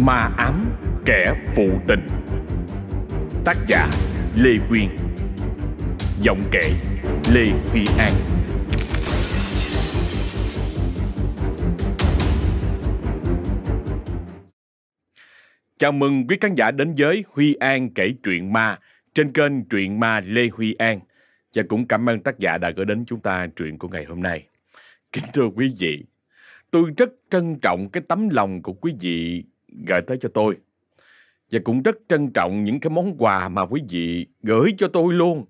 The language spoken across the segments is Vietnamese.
Ma ám kẻ phụ tình. Tác giả Lê Quyên. Giọng kể Lê Huy An. Chào mừng quý khán giả đến với Huy An kể chuyện ma trên kênh truyện ma Lê Huy An. Và cũng cảm ơn tác giả đã gửi đến chúng ta truyện của ngày hôm nay. Kính thưa quý vị, tôi rất trân trọng cái tấm lòng của quý vị gửi tới cho tôi. Và cũng rất trân trọng những cái món quà mà quý vị gửi cho tôi luôn.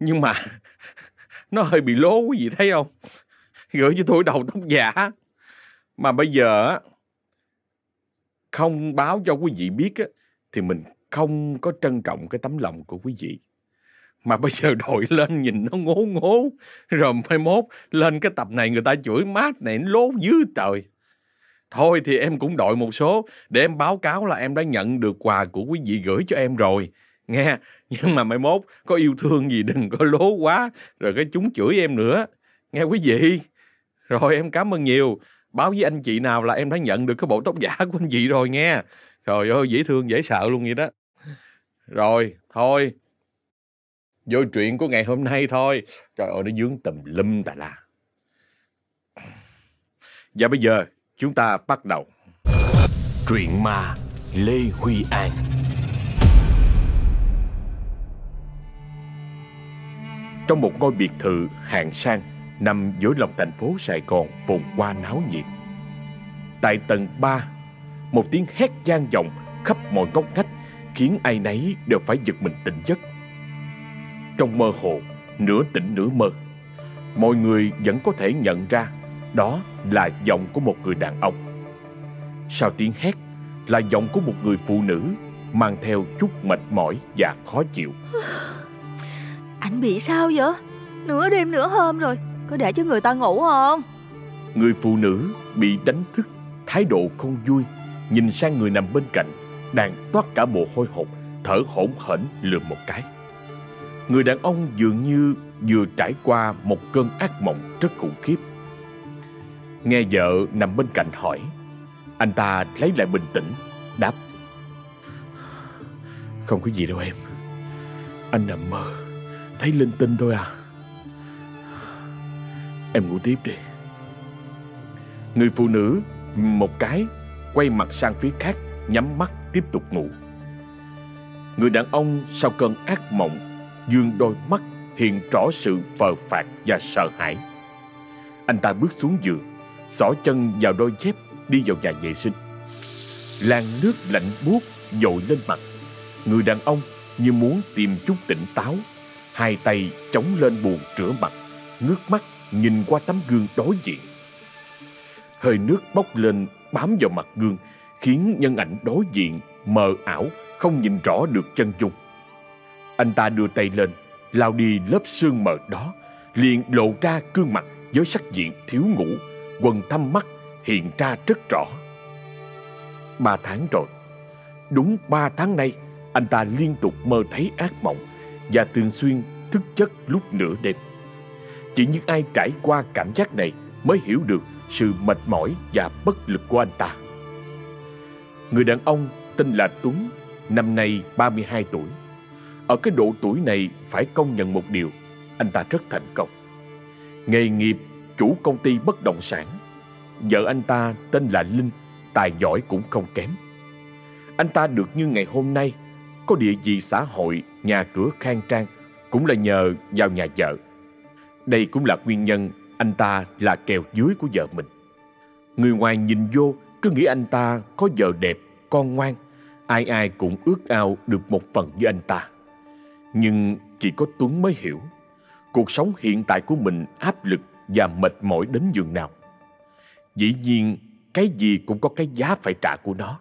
Nhưng mà nó hơi bị lố quý vị thấy không? Gửi cho tôi đầu tóc giả. Mà bây giờ không báo cho quý vị biết thì mình không có trân trọng cái tấm lòng của quý vị. Mà bây giờ đội lên nhìn nó ngố ngố. Rồi mai mốt lên cái tập này người ta chửi mát này, nó lố dữ trời. Thôi thì em cũng đội một số để em báo cáo là em đã nhận được quà của quý vị gửi cho em rồi. Nghe, nhưng mà mai mốt có yêu thương gì đừng có lố quá rồi cái chúng chửi em nữa. Nghe quý vị. Rồi em cảm ơn nhiều. Báo với anh chị nào là em đã nhận được cái bộ tóc giả của anh chị rồi nghe. Trời ơi dễ thương dễ sợ luôn vậy đó. Rồi, thôi. Vô chuyện của ngày hôm nay thôi. Trời ơi nó dướng tùm lum tà la. Và bây giờ chúng ta bắt đầu. Truyện ma Lê Huy An Trong một ngôi biệt thự hạng sang nằm giữa lòng thành phố Sài Gòn phồn hoa náo nhiệt. Tại tầng 3, một tiếng hét gian vọng khắp mọi ngóc ngách khiến ai nấy đều phải giật mình tỉnh giấc. Trong mơ hồ, nửa tỉnh nửa mơ, mọi người vẫn có thể nhận ra đó là giọng của một người đàn ông. Sau tiếng hét là giọng của một người phụ nữ mang theo chút mệt mỏi và khó chịu. Anh bị sao vậy? Nửa đêm nửa hôm rồi, có để cho người ta ngủ không? Người phụ nữ bị đánh thức, thái độ không vui, nhìn sang người nằm bên cạnh, đang toát cả mồ hôi hột, thở hổn hển lườm một cái. Người đàn ông dường như vừa trải qua một cơn ác mộng rất khủng khiếp. Nghe vợ nằm bên cạnh hỏi, anh ta lấy lại bình tĩnh, đáp. Không có gì đâu em. Anh nằm mơ, thấy linh tinh thôi à. Em ngủ tiếp đi. Người phụ nữ một cái quay mặt sang phía khác, nhắm mắt tiếp tục ngủ. Người đàn ông sau cơn ác mộng, dương đôi mắt hiện rõ sự phờ phạt và sợ hãi. Anh ta bước xuống giường, xỏ chân vào đôi dép đi vào nhà vệ sinh. Làn nước lạnh buốt dội lên mặt. Người đàn ông như muốn tìm chút tỉnh táo, hai tay chống lên buồn rửa mặt, ngước mắt nhìn qua tấm gương đối diện. Hơi nước bốc lên bám vào mặt gương, khiến nhân ảnh đối diện mờ ảo, không nhìn rõ được chân dung. Anh ta đưa tay lên, lao đi lớp sương mờ đó, liền lộ ra gương mặt với sắc diện thiếu ngủ, quần thâm mắt hiện ra rất rõ. Ba tháng rồi, đúng ba tháng nay, anh ta liên tục mơ thấy ác mộng và thường xuyên thức giấc lúc nửa đêm. Chỉ những ai trải qua cảm giác này mới hiểu được sự mệt mỏi và bất lực của anh ta. Người đàn ông tên là Tuấn, năm nay 32 tuổi. Ở cái độ tuổi này phải công nhận một điều, anh ta rất thành công. Nghề nghiệp chủ công ty bất động sản. Vợ anh ta tên là Linh, tài giỏi cũng không kém. Anh ta được như ngày hôm nay, có địa vị xã hội, nhà cửa khang trang, cũng là nhờ vào nhà vợ. Đây cũng là nguyên nhân anh ta là kèo dưới của vợ mình. Người ngoài nhìn vô cứ nghĩ anh ta có vợ đẹp, con ngoan, ai ai cũng ước ao được một phần như anh ta. Nhưng chỉ có Tuấn mới hiểu, cuộc sống hiện tại của mình áp lực và mệt mỏi đến giường nào. Dĩ nhiên, cái gì cũng có cái giá phải trả của nó.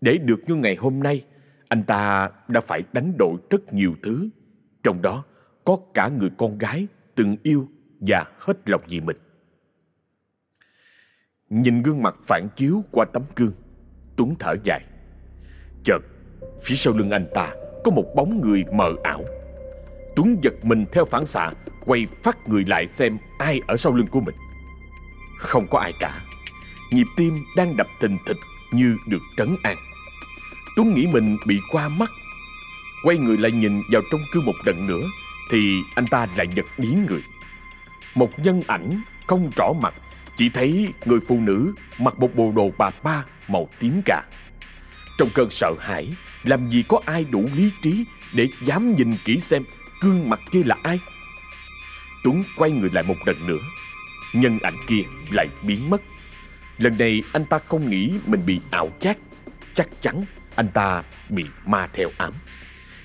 Để được như ngày hôm nay, anh ta đã phải đánh đổi rất nhiều thứ. Trong đó có cả người con gái từng yêu và hết lòng vì mình. Nhìn gương mặt phản chiếu qua tấm gương, Tuấn thở dài. Chợt, phía sau lưng anh ta có một bóng người mờ ảo. Tuấn giật mình theo phản xạ, quay phát người lại xem ai ở sau lưng của mình. Không có ai cả. Nhịp tim đang đập tình thịch như được trấn an. Tuấn nghĩ mình bị qua mắt. Quay người lại nhìn vào trong cư một lần nữa thì anh ta lại giật điến người. Một nhân ảnh không rõ mặt, chỉ thấy người phụ nữ mặc một bộ đồ bà ba màu tím cà. Trong cơn sợ hãi, làm gì có ai đủ lý trí để dám nhìn kỹ xem gương mặt kia là ai. Tuấn quay người lại một lần nữa, nhân ảnh kia lại biến mất. Lần này anh ta không nghĩ mình bị ảo giác, chắc chắn anh ta bị ma theo ám.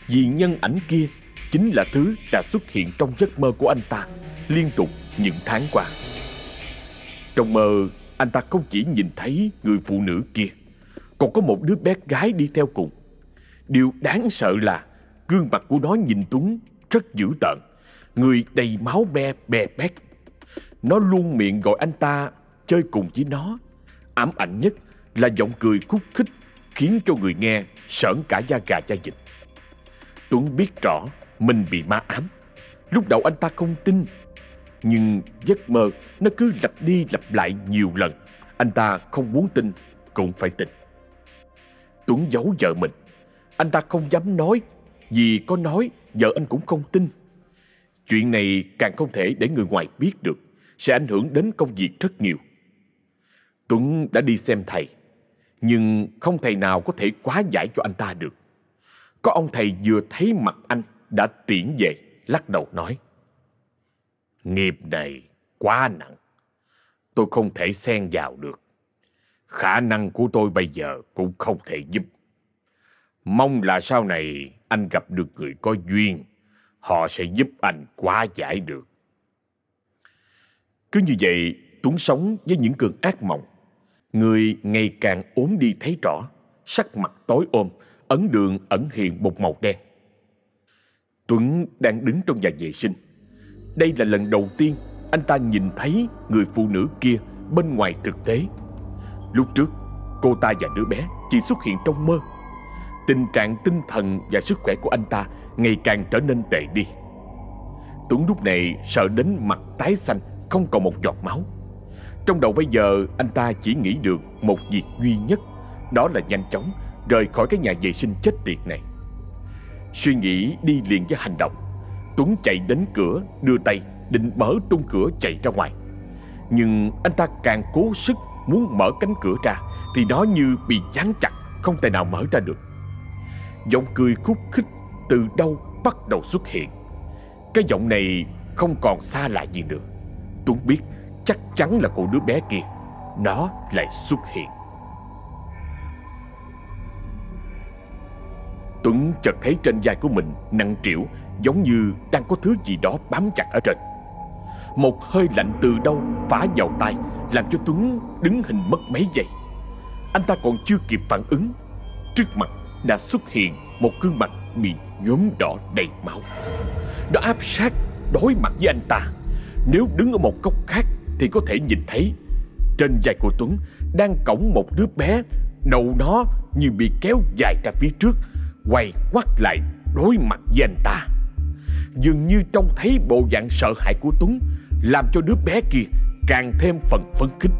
Vì nhân ảnh kia chính là thứ đã xuất hiện trong giấc mơ của anh ta liên tục những tháng qua. Trong mơ, anh ta không chỉ nhìn thấy người phụ nữ kia, còn có một đứa bé gái đi theo cùng. Điều đáng sợ là gương mặt của nó nhìn Tuấn rất dữ tợn, người đầy máu me bè bét. Nó luôn miệng gọi anh ta chơi cùng với nó. Ám ảnh nhất là giọng cười khúc khích khiến cho người nghe sởn cả da gà da dịch. Tuấn biết rõ mình bị ma ám. Lúc đầu anh ta không tin, nhưng giấc mơ nó cứ lặp đi lặp lại nhiều lần. Anh ta không muốn tin cũng phải tin. Tuấn giấu vợ mình. Anh ta không dám nói, vì có nói vợ anh cũng không tin. Chuyện này càng không thể để người ngoài biết được, sẽ ảnh hưởng đến công việc rất nhiều. Tuấn đã đi xem thầy, nhưng không thầy nào có thể quá giải cho anh ta được. Có ông thầy vừa thấy mặt anh đã tiễn về, lắc đầu nói. Nghiệp này quá nặng, tôi không thể xen vào được. Khả năng của tôi bây giờ cũng không thể giúp. Mong là sau này anh gặp được người có duyên, họ sẽ giúp anh quá giải được. Cứ như vậy, Tuấn sống với những cơn ác mộng. Người ngày càng ốm đi thấy rõ, sắc mặt tối ôm, ấn đường ẩn hiện một màu đen. Tuấn đang đứng trong nhà vệ sinh. Đây là lần đầu tiên anh ta nhìn thấy người phụ nữ kia bên ngoài thực tế. Lúc trước, cô ta và đứa bé chỉ xuất hiện trong mơ. Tình trạng tinh thần và sức khỏe của anh ta ngày càng trở nên tệ đi. Tuấn lúc này sợ đến mặt tái xanh, không còn một giọt máu. Trong đầu bây giờ anh ta chỉ nghĩ được một việc duy nhất, đó là nhanh chóng rời khỏi cái nhà vệ sinh chết tiệt này. Suy nghĩ đi liền với hành động, Tuấn chạy đến cửa, đưa tay định mở tung cửa chạy ra ngoài. Nhưng anh ta càng cố sức muốn mở cánh cửa ra thì nó như bị dán chặt, không thể nào mở ra được. Giọng cười khúc khích từ đâu bắt đầu xuất hiện. Cái giọng này không còn xa lạ gì nữa. Tuấn biết chắc chắn là cô đứa bé kia. Nó lại xuất hiện. Tuấn chợt thấy trên vai của mình nặng trĩu giống như đang có thứ gì đó bám chặt ở trên. Một hơi lạnh từ đâu phá vào tay làm cho Tuấn đứng hình mất mấy giây. Anh ta còn chưa kịp phản ứng, trước mặt đã xuất hiện một gương mặt bị nhuốm đỏ đầy máu. Nó áp sát đối mặt với anh ta. Nếu đứng ở một góc khác thì có thể nhìn thấy trên vai của Tuấn đang cõng một đứa bé, đầu nó như bị kéo dài ra phía trước, quay quắt lại đối mặt với anh ta. Dường như trông thấy bộ dạng sợ hãi của Tuấn làm cho đứa bé kia càng thêm phần phấn khích.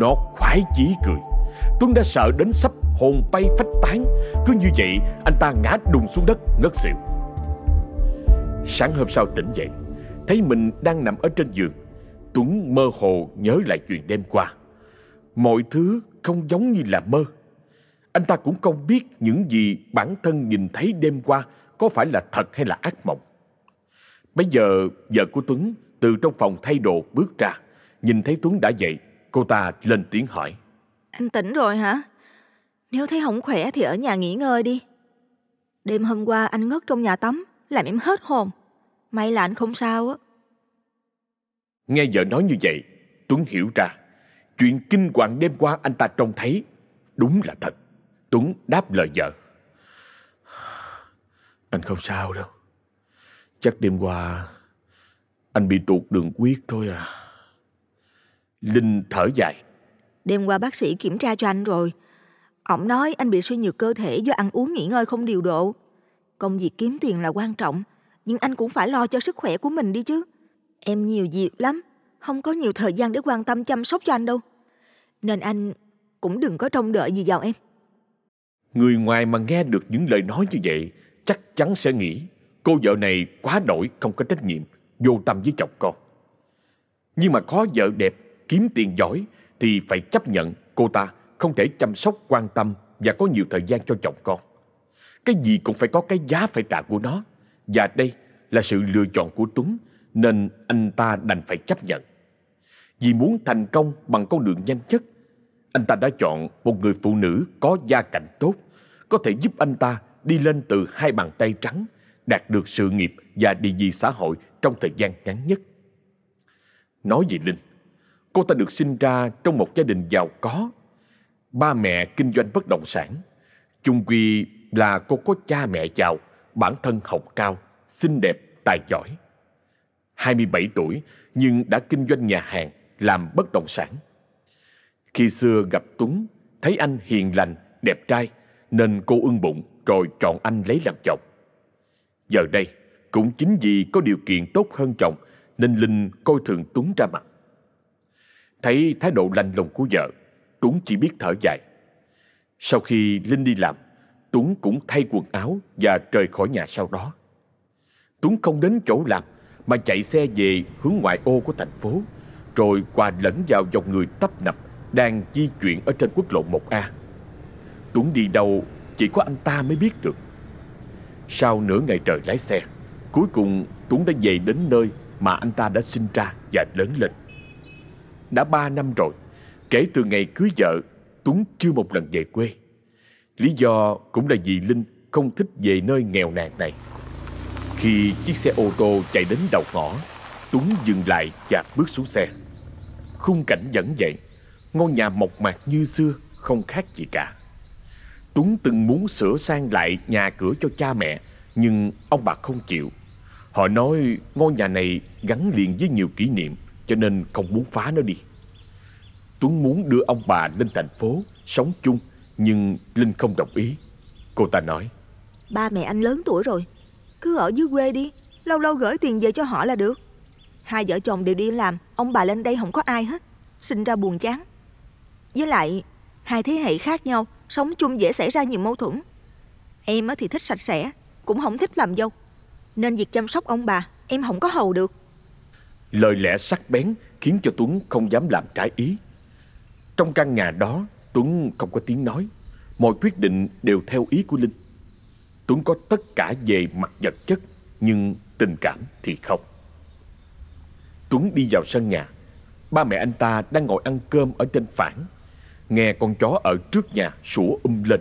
Nó khoái chí cười. Tuấn đã sợ đến sắp hồn bay phách tán. Cứ như vậy anh ta ngã đùng xuống đất ngất xỉu. Sáng hôm sau tỉnh dậy, thấy mình đang nằm ở trên giường. Tuấn mơ hồ nhớ lại chuyện đêm qua. Mọi thứ không giống như là mơ. Anh ta cũng không biết những gì bản thân nhìn thấy đêm qua có phải là thật hay là ác mộng. Bây giờ vợ của Tuấn từ trong phòng thay đồ bước ra, nhìn thấy Tuấn đã dậy, cô ta lên tiếng hỏi. Anh tỉnh rồi hả? Nếu thấy không khỏe thì ở nhà nghỉ ngơi đi. Đêm hôm qua anh ngất trong nhà tắm, làm em hết hồn. May là anh không sao á. Nghe vợ nói như vậy, Tuấn hiểu ra. Chuyện kinh hoàng đêm qua anh ta trông thấy đúng là thật. Tuấn đáp lời vợ. Anh không sao đâu. Chắc đêm qua anh bị tụt đường huyết thôi à. Linh thở dài. Đêm qua bác sĩ kiểm tra cho anh rồi. Ông nói anh bị suy nhược cơ thể do ăn uống nghỉ ngơi không điều độ. Công việc kiếm tiền là quan trọng, nhưng anh cũng phải lo cho sức khỏe của mình đi chứ. Em nhiều việc lắm, không có nhiều thời gian để quan tâm chăm sóc cho anh đâu. Nên anh cũng đừng có trông đợi gì vào em. Người ngoài mà nghe được những lời nói như vậy chắc chắn sẽ nghĩ cô vợ này quá đổi không có trách nhiệm, vô tâm với chồng con. Nhưng mà có vợ đẹp, kiếm tiền giỏi thì phải chấp nhận cô ta không thể chăm sóc quan tâm và có nhiều thời gian cho chồng con. Cái gì cũng phải có cái giá phải trả của nó. Và đây là sự lựa chọn của Tuấn nên anh ta đành phải chấp nhận. Vì muốn thành công bằng con đường nhanh nhất, anh ta đã chọn một người phụ nữ có gia cảnh tốt, có thể giúp anh ta đi lên từ hai bàn tay trắng, đạt được sự nghiệp và địa vị xã hội trong thời gian ngắn nhất. Nói về Linh, cô ta được sinh ra trong một gia đình giàu có. Ba mẹ kinh doanh bất động sản. Chung quy là cô có cha mẹ giàu, bản thân học cao, xinh đẹp, tài giỏi. 27 tuổi nhưng đã kinh doanh nhà hàng, làm bất động sản. Khi xưa gặp Tuấn, thấy anh hiền lành, đẹp trai nên cô ưng bụng rồi chọn anh lấy làm chồng. Giờ đây, cũng chính vì có điều kiện tốt hơn chồng nên Linh coi thường Tuấn ra mặt. Thấy thái độ lành lùng của vợ, Tuấn chỉ biết thở dài. Sau khi Linh đi làm, Tuấn cũng thay quần áo và rời khỏi nhà sau đó. Tuấn không đến chỗ làm mà chạy xe về hướng ngoại ô của thành phố, rồi qua lẫn vào dòng người tấp nập đang di chuyển ở trên quốc lộ 1A. Tuấn đi đâu chỉ có anh ta mới biết được. Sau nửa ngày trời lái xe, cuối cùng Tuấn đã về đến nơi mà anh ta đã sinh ra và lớn lên. Đã ba năm rồi, kể từ ngày cưới vợ, Tuấn chưa một lần về quê. Lý do cũng là vì Linh không thích về nơi nghèo nàn này. Khi chiếc xe ô tô chạy đến đầu ngõ, Tuấn dừng lại và bước xuống xe. Khung cảnh vẫn vậy, ngôi nhà mộc mạc như xưa, không khác gì cả. Tuấn từng muốn sửa sang lại nhà cửa cho cha mẹ, nhưng ông bà không chịu. Họ nói ngôi nhà này gắn liền với nhiều kỷ niệm, cho nên không muốn phá nó đi. Tuấn muốn đưa ông bà lên thành phố, sống chung, nhưng Linh không đồng ý. Cô ta nói, Ba mẹ anh lớn tuổi rồi, cứ ở dưới quê đi, lâu lâu gửi tiền về cho họ là được. Hai vợ chồng đều đi làm, ông bà lên đây không có ai hết, sinh ra buồn chán. Với lại, hai thế hệ khác nhau, sống chung dễ xảy ra nhiều mâu thuẫn. Em thì thích sạch sẽ, cũng không thích làm dâu. Nên việc chăm sóc ông bà, em không có hầu được. Lời lẽ sắc bén khiến cho Tuấn không dám làm trái ý. Trong căn nhà đó, Tuấn không có tiếng nói. Mọi quyết định đều theo ý của Linh. Tuấn có tất cả về mặt vật chất, nhưng tình cảm thì không. Tuấn đi vào sân nhà. Ba mẹ anh ta đang ngồi ăn cơm ở trên phản. Nghe con chó ở trước nhà sủa um lên.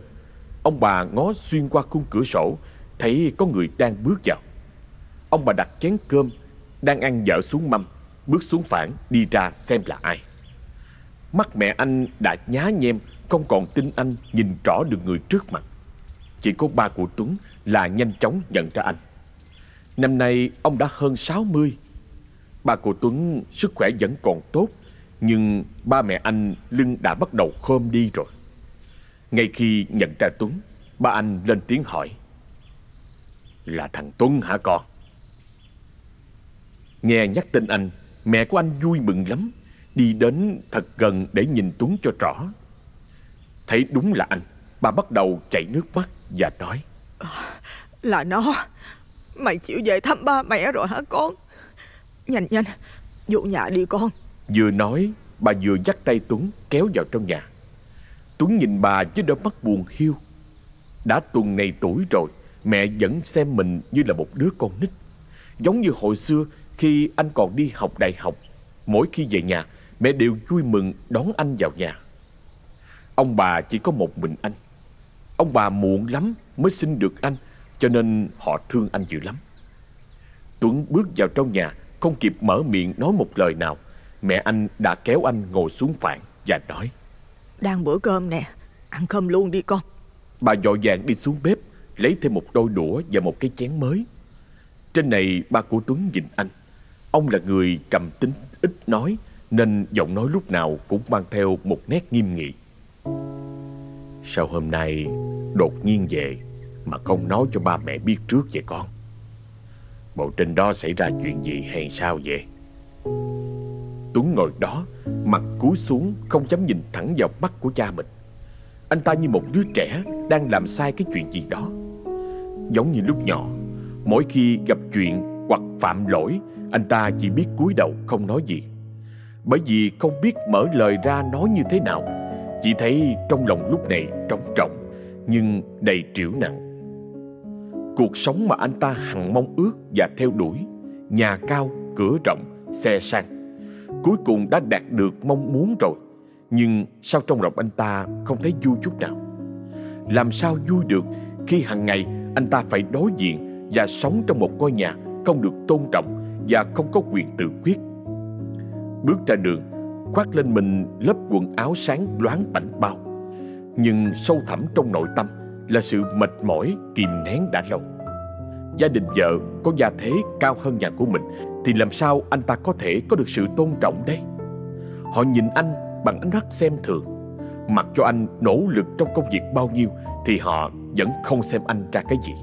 Ông bà ngó xuyên qua khung cửa sổ, thấy có người đang bước vào. Ông bà đặt chén cơm, đang ăn dở xuống mâm, bước xuống phản đi ra xem là ai. Mắt mẹ anh đã nhá nhem, không còn tin anh nhìn rõ được người trước mặt. Chỉ có ba của Tuấn là nhanh chóng nhận ra anh. Năm nay ông đã hơn 60. Ba của Tuấn sức khỏe vẫn còn tốt, nhưng ba mẹ anh lưng đã bắt đầu khom đi rồi. Ngay khi nhận ra Tuấn, ba anh lên tiếng hỏi. Là thằng Tuấn hả con? Nghe nhắc tên anh, mẹ của anh vui mừng lắm, đi đến thật gần để nhìn Tuấn cho rõ. Thấy đúng là anh, bà bắt đầu chảy nước mắt và nói. Là nó, mày chịu về thăm ba mẹ rồi hả con? Nhanh nhanh, vô nhà đi con. Vừa nói, bà vừa dắt tay Tuấn kéo vào trong nhà. Tuấn nhìn bà với đôi mắt buồn hiu. Đã tuần này tuổi rồi, mẹ vẫn xem mình như là một đứa con nít. Giống như hồi xưa khi anh còn đi học đại học, mỗi khi về nhà, mẹ đều vui mừng đón anh vào nhà. Ông bà chỉ có một mình anh. Ông bà muộn lắm mới sinh được anh, cho nên họ thương anh dữ lắm. Tuấn bước vào trong nhà, không kịp mở miệng nói một lời nào. Mẹ anh đã kéo anh ngồi xuống phản và nói. Đang bữa cơm nè, ăn cơm luôn đi con. Bà dội vàng đi xuống bếp, lấy thêm một đôi đũa và một cái chén mới. Trên này ba của Tuấn nhìn anh. Ông là người trầm tính, ít nói, nên giọng nói lúc nào cũng mang theo một nét nghiêm nghị. Sao hôm nay, đột nhiên về, mà không nói cho ba mẹ biết trước vậy con? Bộ trên đó xảy ra chuyện gì hay sao vậy? Tuấn ngồi đó, Mặt cúi xuống, không dám nhìn thẳng vào mắt của cha mình Anh ta như một đứa trẻ Đang làm sai cái chuyện gì đó Giống như lúc nhỏ, Mỗi khi gặp chuyện hoặc phạm lỗi, Anh ta chỉ biết cúi đầu không nói gì bởi vì không biết mở lời ra nói như thế nào. Chỉ thấy trong lòng lúc này trống trọng Nhưng đầy triểu nặng. Cuộc sống mà anh ta hằng mong ước và theo đuổi Nhà cao, cửa rộng, xe sang Cuối cùng đã đạt được mong muốn rồi. Nhưng sao trong lòng anh ta không thấy vui chút nào? Làm sao vui được khi hàng ngày anh ta phải đối diện Và sống trong một ngôi nhà không được tôn trọng Và không có quyền tự quyết? Bước ra đường, Khoác lên mình lớp quần áo sáng loáng bảnh bao. Nhưng sâu thẳm trong nội tâm Là sự mệt mỏi kìm nén đã lâu. Gia đình vợ có gia thế cao hơn nhà của mình, Thì làm sao anh ta có thể có được sự tôn trọng đây? Họ nhìn anh bằng ánh mắt xem thường. Mặc cho anh nỗ lực trong công việc bao nhiêu, Thì họ vẫn không xem anh ra cái gì.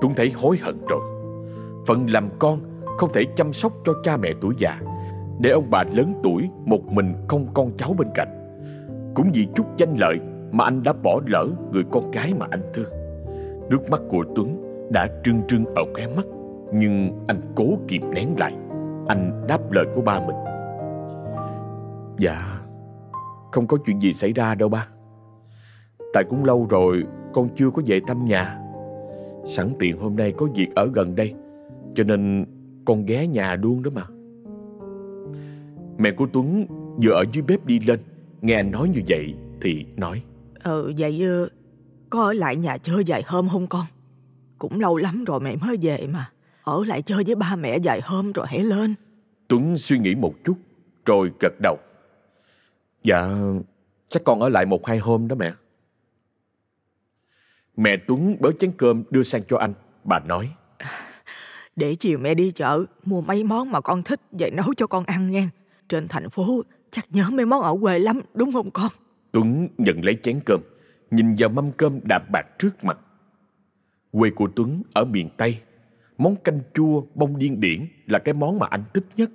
Tuấn thấy hối hận rồi. Phận làm con không thể chăm sóc cho cha mẹ tuổi già để ông bà lớn tuổi một mình không con cháu bên cạnh. Cũng vì chút danh lợi mà anh đã bỏ lỡ người con gái mà anh thương. Nước mắt của Tuấn đã trưng trưng ở khóe mắt, Nhưng anh cố kìm nén lại. Anh đáp lời của ba mình. Dạ Không có chuyện gì xảy ra đâu ba. Tại cũng lâu rồi Con chưa có về thăm nhà. Sẵn tiện hôm nay có việc ở gần đây, Cho nên con ghé nhà luôn đó mà. Mẹ của Tuấn vừa ở dưới bếp đi lên Nghe anh nói như vậy Thì nói Ừ vậy có ở lại nhà chơi vài hôm không con cũng lâu lắm rồi mẹ mới về mà. Ở lại chơi với ba mẹ vài hôm rồi hãy lên. Tuấn suy nghĩ một chút, rồi gật đầu. Dạ, chắc con ở lại một hai hôm đó mẹ. Mẹ Tuấn bới chén cơm đưa sang cho anh. Bà nói. Để chiều mẹ đi chợ, mua mấy món mà con thích vậy nấu cho con ăn nha. Trên thành phố chắc nhớ mấy món ở quê lắm, đúng không con? Tuấn nhận lấy chén cơm, nhìn vào mâm cơm đạm bạc trước mặt. Quê của Tuấn ở miền Tây, món canh chua bông điên điển là cái món mà anh thích nhất.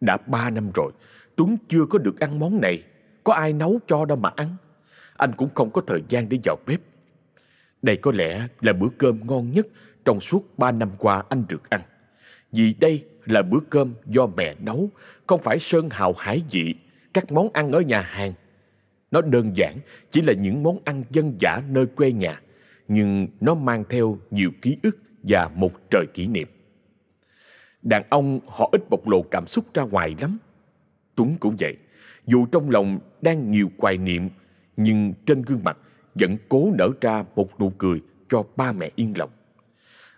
Đã ba năm rồi, Tuấn chưa có được ăn món này. Có ai nấu cho đâu mà ăn. Anh cũng không có thời gian để vào bếp. Đây có lẽ là bữa cơm ngon nhất trong suốt ba năm qua anh được ăn. Vì đây là bữa cơm do mẹ nấu, không phải sơn hào hải vị, các món ăn ở nhà hàng. Nó đơn giản, chỉ là những món ăn dân dã nơi quê nhà nhưng nó mang theo nhiều ký ức và một trời kỷ niệm. Đàn ông họ ít bộc lộ cảm xúc ra ngoài lắm. Tuấn cũng vậy, dù trong lòng đang nhiều hoài niệm, nhưng trên gương mặt vẫn cố nở ra một nụ cười cho ba mẹ yên lòng.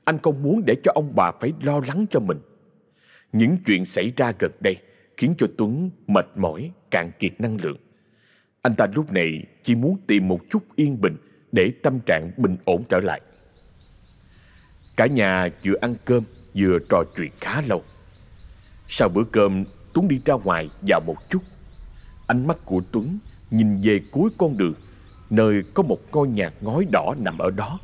Anh không muốn để cho ông bà phải lo lắng cho mình. Những chuyện xảy ra gần đây khiến cho Tuấn mệt mỏi, cạn kiệt năng lượng. Anh ta lúc này chỉ muốn tìm một chút yên bình để tâm trạng bình ổn trở lại. Cả nhà vừa ăn cơm vừa trò chuyện khá lâu. Sau bữa cơm, Tuấn đi ra ngoài vào một chút. Ánh mắt của Tuấn nhìn về cuối con đường, nơi có một ngôi nhà ngói đỏ nằm ở đó.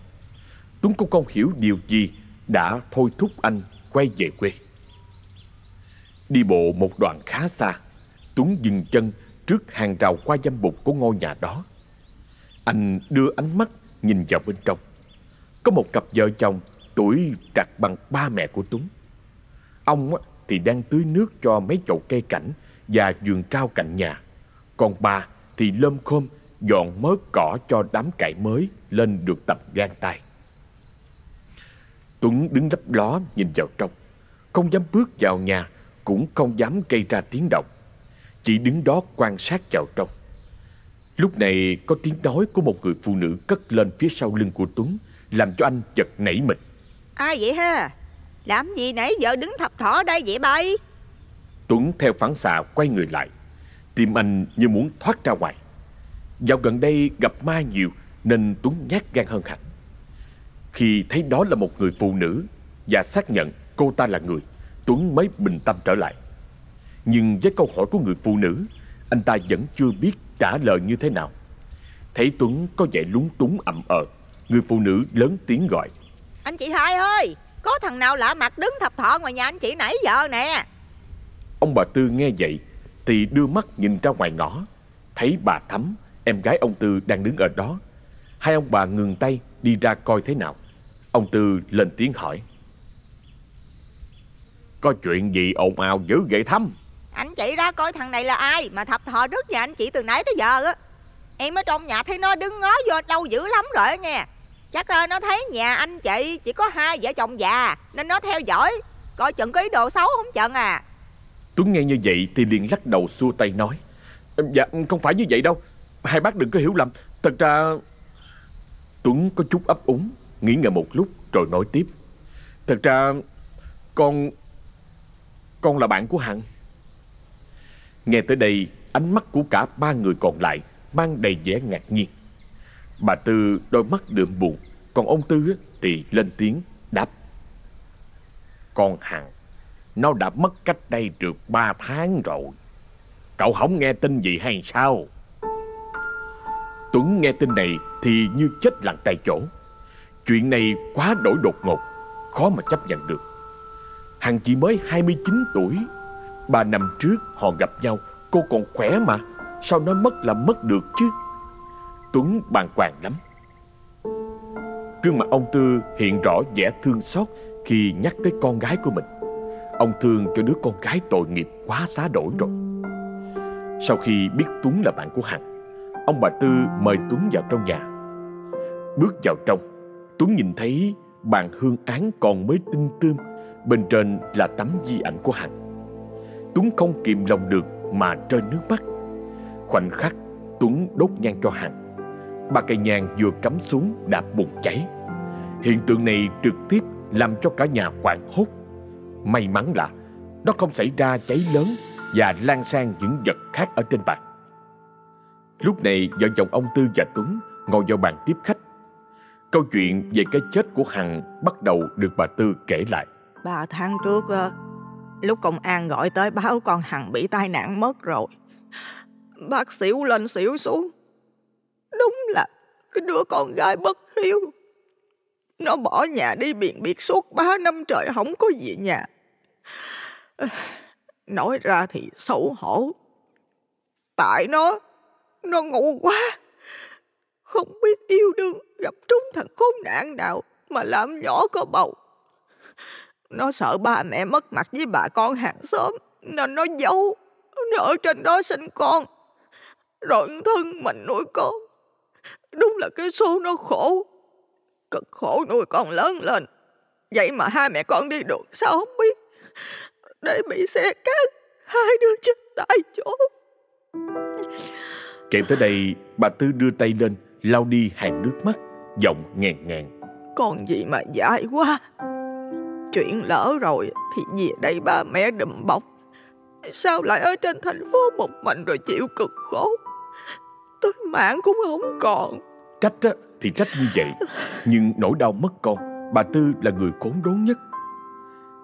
Tuấn cũng không hiểu điều gì đã thôi thúc anh quay về quê. Đi bộ một đoạn khá xa, Tuấn dừng chân trước hàng rào qua dâm bục của ngôi nhà đó. Anh đưa ánh mắt nhìn vào bên trong. Có một cặp vợ chồng tuổi trạc bằng ba mẹ của Tuấn. Ông thì đang tưới nước cho mấy chậu cây cảnh và vườn trao cạnh nhà. Còn bà thì lơm khôm dọn mớ cỏ cho đám cải mới lên được tập gan tay. Tuấn đứng lấp ló nhìn vào trong. Không dám bước vào nhà, cũng không dám gây ra tiếng động. Chỉ đứng đó quan sát vào trong. Lúc này có tiếng nói của một người phụ nữ cất lên phía sau lưng của Tuấn, làm cho anh chật nảy mình. Ai vậy ha? Làm gì nãy giờ đứng thập thỏ đây vậy bay? Tuấn theo phản xạ quay người lại. Tim anh như muốn thoát ra ngoài. Dạo gần đây gặp ma nhiều nên Tuấn nhát gan hơn hẳn. Khi thấy đó là một người phụ nữ và xác nhận cô ta là người, Tuấn mới bình tâm trở lại. Nhưng với câu hỏi của người phụ nữ, anh ta vẫn chưa biết trả lời như thế nào. Thấy Tuấn có vẻ lúng túng ậm ờ, người phụ nữ lớn tiếng gọi. Anh chị hai ơi, có thằng nào lạ mặt đứng thập thọ ngoài nhà anh chị nãy giờ nè. Ông bà Tư nghe vậy thì đưa mắt nhìn ra ngoài ngõ, thấy bà Thắm, em gái ông Tư đang đứng ở đó. Hai ông bà ngừng tay đi ra coi thế nào. Ông Tư lên tiếng hỏi. Có chuyện gì ồn ào dữ vậy Thắm? Anh chị ra coi thằng này là ai mà thập thò rước nhà anh chị từ nãy tới giờ á. Em ở trong nhà thấy nó đứng ngó vô đâu dữ lắm rồi nghe. Chắc uh, nó thấy nhà anh chị chỉ có hai vợ chồng già nên nó theo dõi. Coi chừng có ý đồ xấu không chừng à. Tuấn nghe như vậy thì liền lắc đầu xua tay nói. Dạ không phải như vậy đâu. Hai bác đừng có hiểu lầm. Thật ra... Tuấn có chút ấp úng, nghĩ ngợi một lúc rồi nói tiếp. Thật ra con... Con là bạn của Hằng. Nghe tới đây, ánh mắt của cả ba người còn lại mang đầy vẻ ngạc nhiên. Bà Tư đôi mắt đượm buồn, còn ông Tư thì lên tiếng đáp. Con Hằng, nó đã mất cách đây được ba tháng rồi. Cậu không nghe tin gì hay sao? Tuấn nghe tin này thì như chết lặng tại chỗ. Chuyện này quá đổi đột ngột, khó mà chấp nhận được. Hằng chỉ mới 29 tuổi. Ba năm trước họ gặp nhau, cô còn khỏe mà. Sao nó mất là mất được chứ? Tuấn bàng hoàng lắm. Gương mặt ông Tư hiện rõ vẻ thương xót khi nhắc tới con gái của mình. Ông thương cho đứa con gái tội nghiệp quá xá đổi rồi. Sau khi biết Tuấn là bạn của Hằng, ông bà Tư mời Tuấn vào trong nhà. Bước vào trong, Tuấn nhìn thấy bàn hương án còn mới tinh tươm, bên trên là tấm di ảnh của Hằng. Tuấn không kìm lòng được mà rơi nước mắt. Khoảnh khắc, Tuấn đốt nhang cho Hằng. Ba cây nhang vừa cắm xuống đã bùng cháy. Hiện tượng này trực tiếp làm cho cả nhà hoảng hốt. May mắn là nó không xảy ra cháy lớn và lan sang những vật khác ở trên bàn. Lúc này vợ chồng ông Tư và Tuấn ngồi vào bàn tiếp khách. Câu chuyện về cái chết của Hằng bắt đầu được bà Tư kể lại. Ba tháng trước, ờ, lúc công an gọi tới báo con Hằng bị tai nạn mất rồi. Bác xỉu lên xỉu xuống. Đúng là cái đứa con gái bất hiếu. Nó bỏ nhà đi biển biệt suốt ba năm trời không có gì nhà. Nói ra thì xấu hổ. Tại nó, nó ngu quá. Không biết yêu đương gặp trúng thằng khốn nạn nào mà làm nhỏ có bầu. Nó sợ ba mẹ mất mặt với bà con hàng xóm nên nó giấu. Nó ở trên đó sinh con. Rồi thân mình nuôi con. Đúng là cái số nó khổ. Cực khổ nuôi con lớn lên. Vậy mà hai mẹ con đi được sao không biết. Để bị xe cát. Hai đứa chết tại chỗ. Kể tới đây, bà Tư đưa tay lên, lau đi hàng nước mắt, giọng ngàn ngàn. Còn gì mà dại quá. Chuyện lỡ rồi thì về đây ba mẹ đùm bọc. Sao lại ở trên thành phố một mình rồi chịu cực khổ. Tới mạng cũng không còn. Trách á, thì trách như vậy, nhưng nỗi đau mất con, bà Tư là người khốn đốn nhất.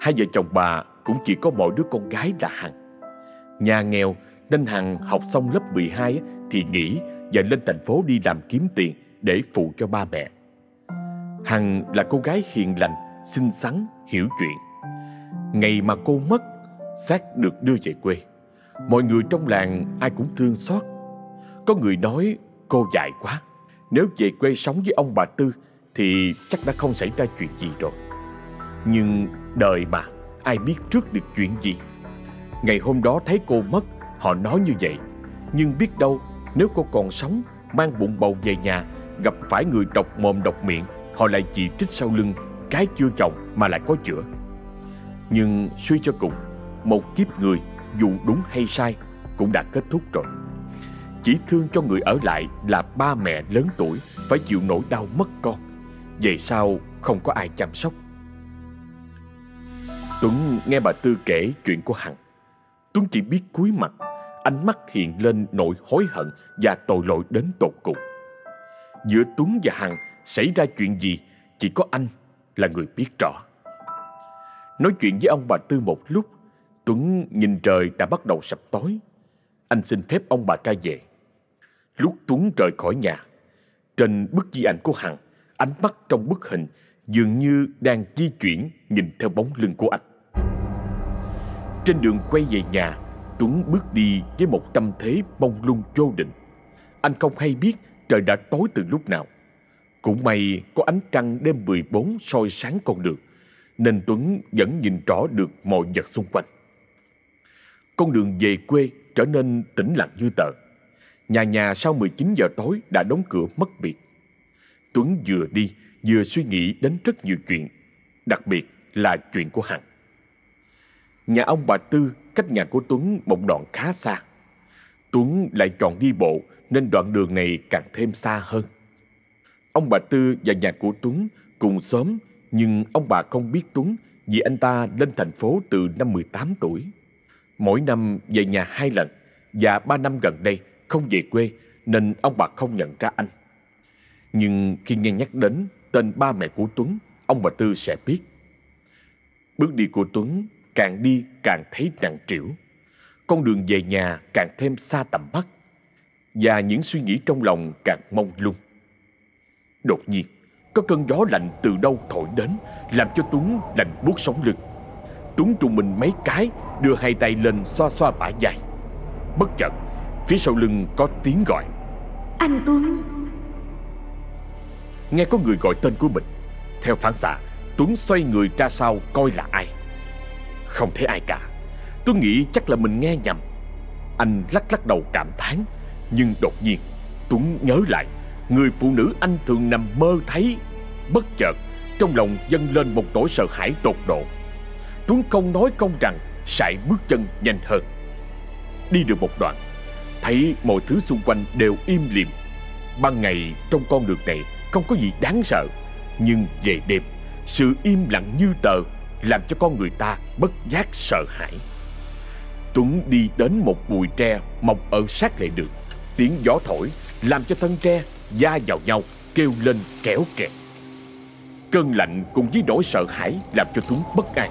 Hai vợ chồng bà cũng chỉ có mỗi đứa con gái là Hằng. Nhà nghèo nên Hằng học xong lớp 12 thì nghỉ và lên thành phố đi làm kiếm tiền để phụ cho ba mẹ. Hằng là cô gái hiền lành, xinh xắn, hiểu chuyện. Ngày mà cô mất, xác được đưa về quê. Mọi người trong làng ai cũng thương xót. Có người nói cô dại quá. Nếu về quê sống với ông bà Tư thì chắc đã không xảy ra chuyện gì rồi. Nhưng đời mà, ai biết trước được chuyện gì. Ngày hôm đó thấy cô mất, họ nói như vậy. Nhưng biết đâu, nếu cô còn sống, mang bụng bầu về nhà, gặp phải người độc mồm độc miệng, họ lại chỉ trích sau lưng, cái chưa chồng mà lại có chữa. Nhưng suy cho cùng, một kiếp người dù đúng hay sai cũng đã kết thúc rồi. Chỉ thương cho người ở lại là ba mẹ lớn tuổi phải chịu nỗi đau mất con. Về sau không có ai chăm sóc. Tuấn nghe bà Tư kể chuyện của Hằng. Tuấn chỉ biết cúi mặt, ánh mắt hiện lên nỗi hối hận và tội lỗi đến tột cùng. Giữa Tuấn và Hằng xảy ra chuyện gì chỉ có anh là người biết rõ. Nói chuyện với ông bà Tư một lúc, Tuấn nhìn trời đã bắt đầu sập tối. Anh xin phép ông bà ra về. Lúc Tuấn rời khỏi nhà, trên bức di ảnh của Hằng, ánh mắt trong bức hình dường như đang di chuyển nhìn theo bóng lưng của anh. Trên đường quay về nhà, Tuấn bước đi với một tâm thế mông lung vô định. Anh không hay biết trời đã tối từ lúc nào. Cũng may có ánh trăng đêm 14 soi sáng con đường, nên Tuấn vẫn nhìn rõ được mọi vật xung quanh. Con đường về quê trở nên tĩnh lặng như tờ. Nhà nhà sau 19 giờ tối đã đóng cửa mất biệt. Tuấn vừa đi vừa suy nghĩ đến rất nhiều chuyện, đặc biệt là chuyện của Hằng. Nhà ông bà Tư cách nhà của Tuấn một đoạn khá xa. Tuấn lại chọn đi bộ nên đoạn đường này càng thêm xa hơn. Ông bà Tư và nhà của Tuấn cùng xóm nhưng ông bà không biết Tuấn vì anh ta lên thành phố từ năm 18 tuổi. Mỗi năm về nhà hai lần và ba năm gần đây không về quê nên ông bà không nhận ra anh. Nhưng khi nghe nhắc đến tên ba mẹ của Tuấn, ông bà Tư sẽ biết. Bước đi của Tuấn càng đi càng thấy nặng trĩu. Con đường về nhà càng thêm xa tầm mắt và những suy nghĩ trong lòng càng mông lung. Đột nhiên, có cơn gió lạnh từ đâu thổi đến làm cho Tuấn lạnh buốt sống lưng. Tuấn trùng mình mấy cái đưa hai tay lên xoa xoa bả vai. Bất chợt, phía sau lưng có tiếng gọi. Anh Tuấn Nghe có người gọi tên của mình Theo phản xạ Tuấn xoay người ra sau coi là ai Không thấy ai cả Tuấn nghĩ chắc là mình nghe nhầm Anh lắc lắc đầu cảm thán Nhưng đột nhiên Tuấn nhớ lại Người phụ nữ anh thường nằm mơ thấy, Bất chợt, Trong lòng dâng lên một nỗi sợ hãi tột độ. Tuấn không nói công rằng, Sải bước chân nhanh hơn. Đi được một đoạn, Thấy mọi thứ xung quanh đều im lìm. Ban ngày trong con đường này không có gì đáng sợ, Nhưng về đêm, Sự im lặng như tờ Làm cho con người ta bất giác sợ hãi. Tuấn đi đến một bụi tre mọc ở sát lề đường. Tiếng gió thổi Làm cho thân tre da vào nhau Kêu lên kéo kẹt Cơn lạnh cùng với nỗi sợ hãi Làm cho Tuấn bất an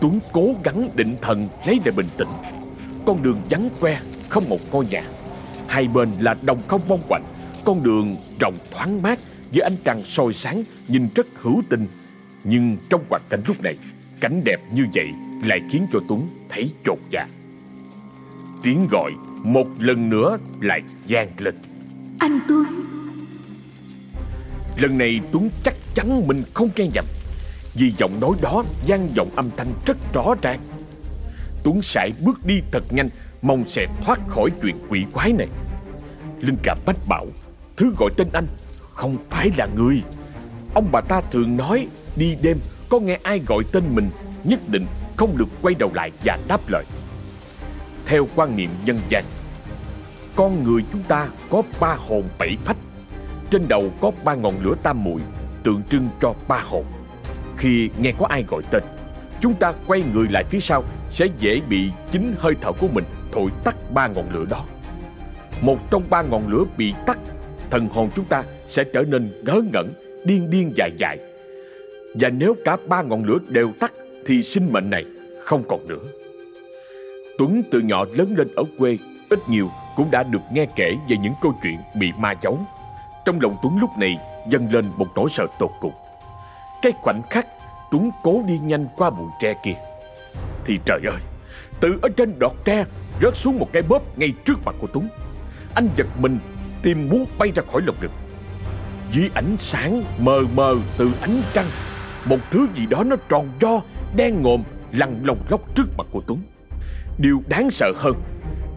Tuấn cố gắng định thần lấy lại bình tĩnh Con đường vắng que Không một ngôi nhà Hai bên là đồng không mong quạnh Con đường rộng thoáng mát với ánh trăng soi sáng nhìn rất hữu tình. Nhưng trong hoàn cảnh lúc này, cảnh đẹp như vậy lại khiến cho Tuấn thấy chột dạ. Tiếng gọi một lần nữa lại vang lên. Anh Tuấn Lần này Tuấn chắc chắn mình không nghe nhầm. Vì giọng nói đó vang giọng âm thanh rất rõ ràng. Tuấn sải bước đi thật nhanh, Mong sẽ thoát khỏi chuyện quỷ quái này. Linh cảm bách bảo, Thứ gọi tên anh không phải là người. Ông bà ta thường nói, Đi đêm, có nghe ai gọi tên mình, Nhất định không được quay đầu lại và đáp lời. Theo quan niệm dân gian, Con người chúng ta có ba hồn bảy phách trên đầu có ba ngọn lửa tam muội Tượng trưng cho ba hồn Khi nghe có ai gọi tên Chúng ta quay người lại phía sau Sẽ dễ bị chính hơi thở của mình Thổi tắt ba ngọn lửa đó Một trong ba ngọn lửa bị tắt thần hồn chúng ta sẽ trở nên ngớ ngẩn, điên điên dại dại. Và nếu cả ba ngọn lửa đều tắt thì sinh mệnh này không còn nữa. Tuấn từ nhỏ lớn lên ở quê, ít nhiều cũng đã được nghe kể về những câu chuyện bị ma giấu. Trong lòng Tuấn lúc này dâng lên một nỗi sợ tột cùng. Cái khoảnh khắc Tuấn cố đi nhanh qua bụi tre kia. Thì trời ơi, từ ở trên đọt tre rớt xuống một cái bóp ngay trước mặt của Tuấn. Anh giật mình tim muốn bay ra khỏi lồng ngực. Dưới ánh sáng mờ mờ từ ánh trăng, một thứ gì đó nó tròn do, đen ngòm lăn lồng lóc trước mặt của Tuấn. Điều đáng sợ hơn,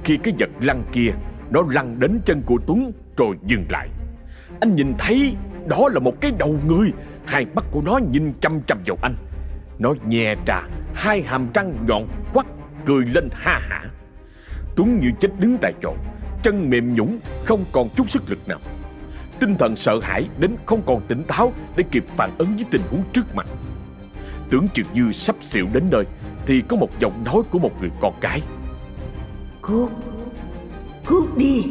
khi cái vật lăn kia nó lăn đến chân của Tuấn rồi dừng lại. Anh nhìn thấy đó là một cái đầu người, hai mắt của nó nhìn chăm chăm vào anh. Nó nhè trà, hai hàm răng nhọn quắt, cười lên ha hả. Tuấn như chết đứng tại chỗ, chân mềm nhũng, không còn chút sức lực nào. Tinh thần sợ hãi đến không còn tỉnh táo để kịp phản ứng với tình huống trước mặt. Tưởng chừng như sắp xỉu đến nơi thì có một giọng nói của một người con gái. Cút, cút đi.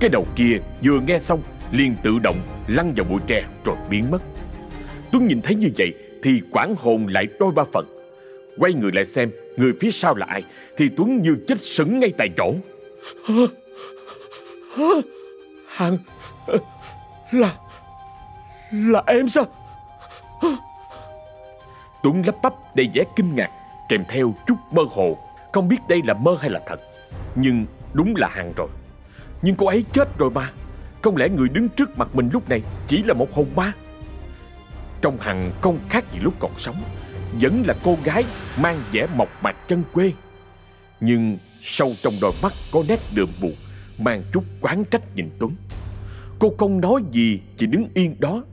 Cái đầu kia vừa nghe xong liền tự động lăn vào bụi tre rồi biến mất. Tuấn nhìn thấy như vậy thì quảng hồn lại đôi ba phần. Quay người lại xem người phía sau là ai Thì Tuấn như chết sững ngay tại chỗ Hằng Là Là em sao Tuấn lắp bắp đầy vẻ kinh ngạc Kèm theo chút mơ hồ Không biết đây là mơ hay là thật Nhưng đúng là Hằng rồi nhưng cô ấy chết rồi mà. Không lẽ người đứng trước mặt mình lúc này Chỉ là một hồn ma? Trong Hằng không khác gì lúc còn sống, Vẫn là cô gái Mang vẻ mộc mạc chân quê. Nhưng sâu trong đôi mắt có nét đượm buồn, Mang chút quán trách nhìn Tuấn. Cô không nói gì, Chỉ đứng yên đó.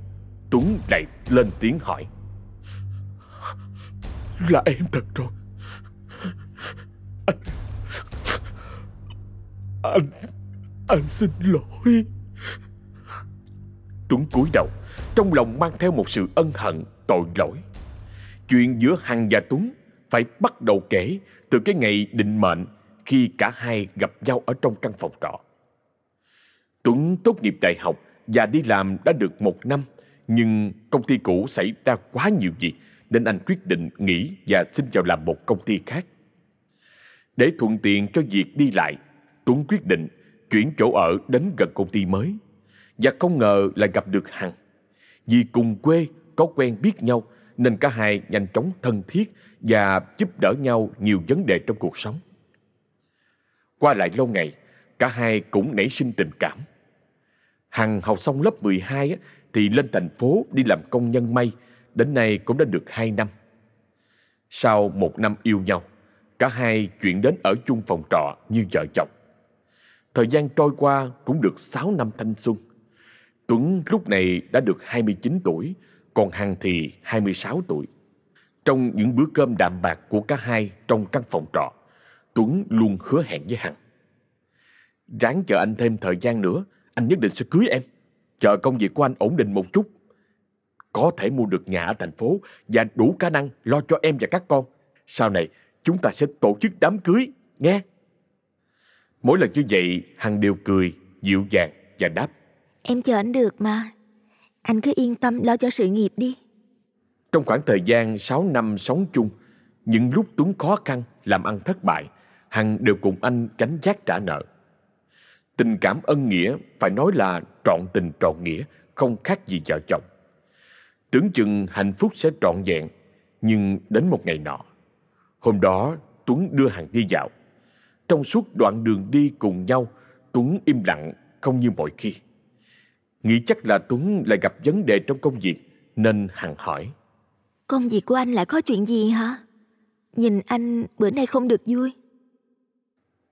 Tuấn lại lên tiếng hỏi. Là em thật rồi. Anh Anh anh xin lỗi. Tuấn cúi đầu, Trong lòng mang theo một sự ân hận, Tội lỗi. Chuyện giữa Hằng và Tuấn Phải bắt đầu kể Từ cái ngày định mệnh Khi cả hai gặp nhau ở trong căn phòng trọ. Tuấn tốt nghiệp đại học Và đi làm đã được một năm, Nhưng công ty cũ xảy ra quá nhiều việc Nên anh quyết định nghỉ Và xin vào làm một công ty khác. Để thuận tiện cho việc đi lại, Tuấn quyết định chuyển chỗ ở đến gần công ty mới và không ngờ lại gặp được Hằng. Vì cùng quê có quen biết nhau nên cả hai nhanh chóng thân thiết và giúp đỡ nhau nhiều vấn đề trong cuộc sống. Qua lại lâu ngày, cả hai cũng nảy sinh tình cảm. Hằng học xong lớp 12 thì lên thành phố đi làm công nhân may, đến nay cũng đã được 2 năm. Sau một năm yêu nhau, cả hai chuyển đến ở chung phòng trọ như vợ chồng. Thời gian trôi qua cũng được 6 năm thanh xuân. Tuấn lúc này đã được 29 tuổi, còn Hằng thì 26 tuổi. Trong những bữa cơm đạm bạc của cả hai trong căn phòng trọ, Tuấn luôn hứa hẹn với Hằng. Ráng chờ anh thêm thời gian nữa, anh nhất định sẽ cưới em. Chờ công việc của anh ổn định một chút. Có thể mua được nhà ở thành phố và đủ khả năng lo cho em và các con. Sau này, chúng ta sẽ tổ chức đám cưới, nghe. Mỗi lần như vậy, Hằng đều cười, dịu dàng và đáp. Em chờ anh được mà. Anh cứ yên tâm lo cho sự nghiệp đi. Trong khoảng thời gian 6 năm sống chung, những lúc Tuấn khó khăn, làm ăn thất bại, Hằng đều cùng anh gánh giác trả nợ. Tình cảm ân nghĩa phải nói là trọn tình trọn nghĩa, không khác gì vợ chồng. Tưởng chừng hạnh phúc sẽ trọn vẹn, nhưng đến một ngày nọ. Hôm đó, Tuấn đưa Hằng đi dạo. Trong suốt đoạn đường đi cùng nhau, Tuấn im lặng không như mọi khi. Nghĩ chắc là Tuấn lại gặp vấn đề trong công việc Nên Hằng hỏi. Công việc của anh lại có chuyện gì hả? Nhìn anh bữa nay không được vui.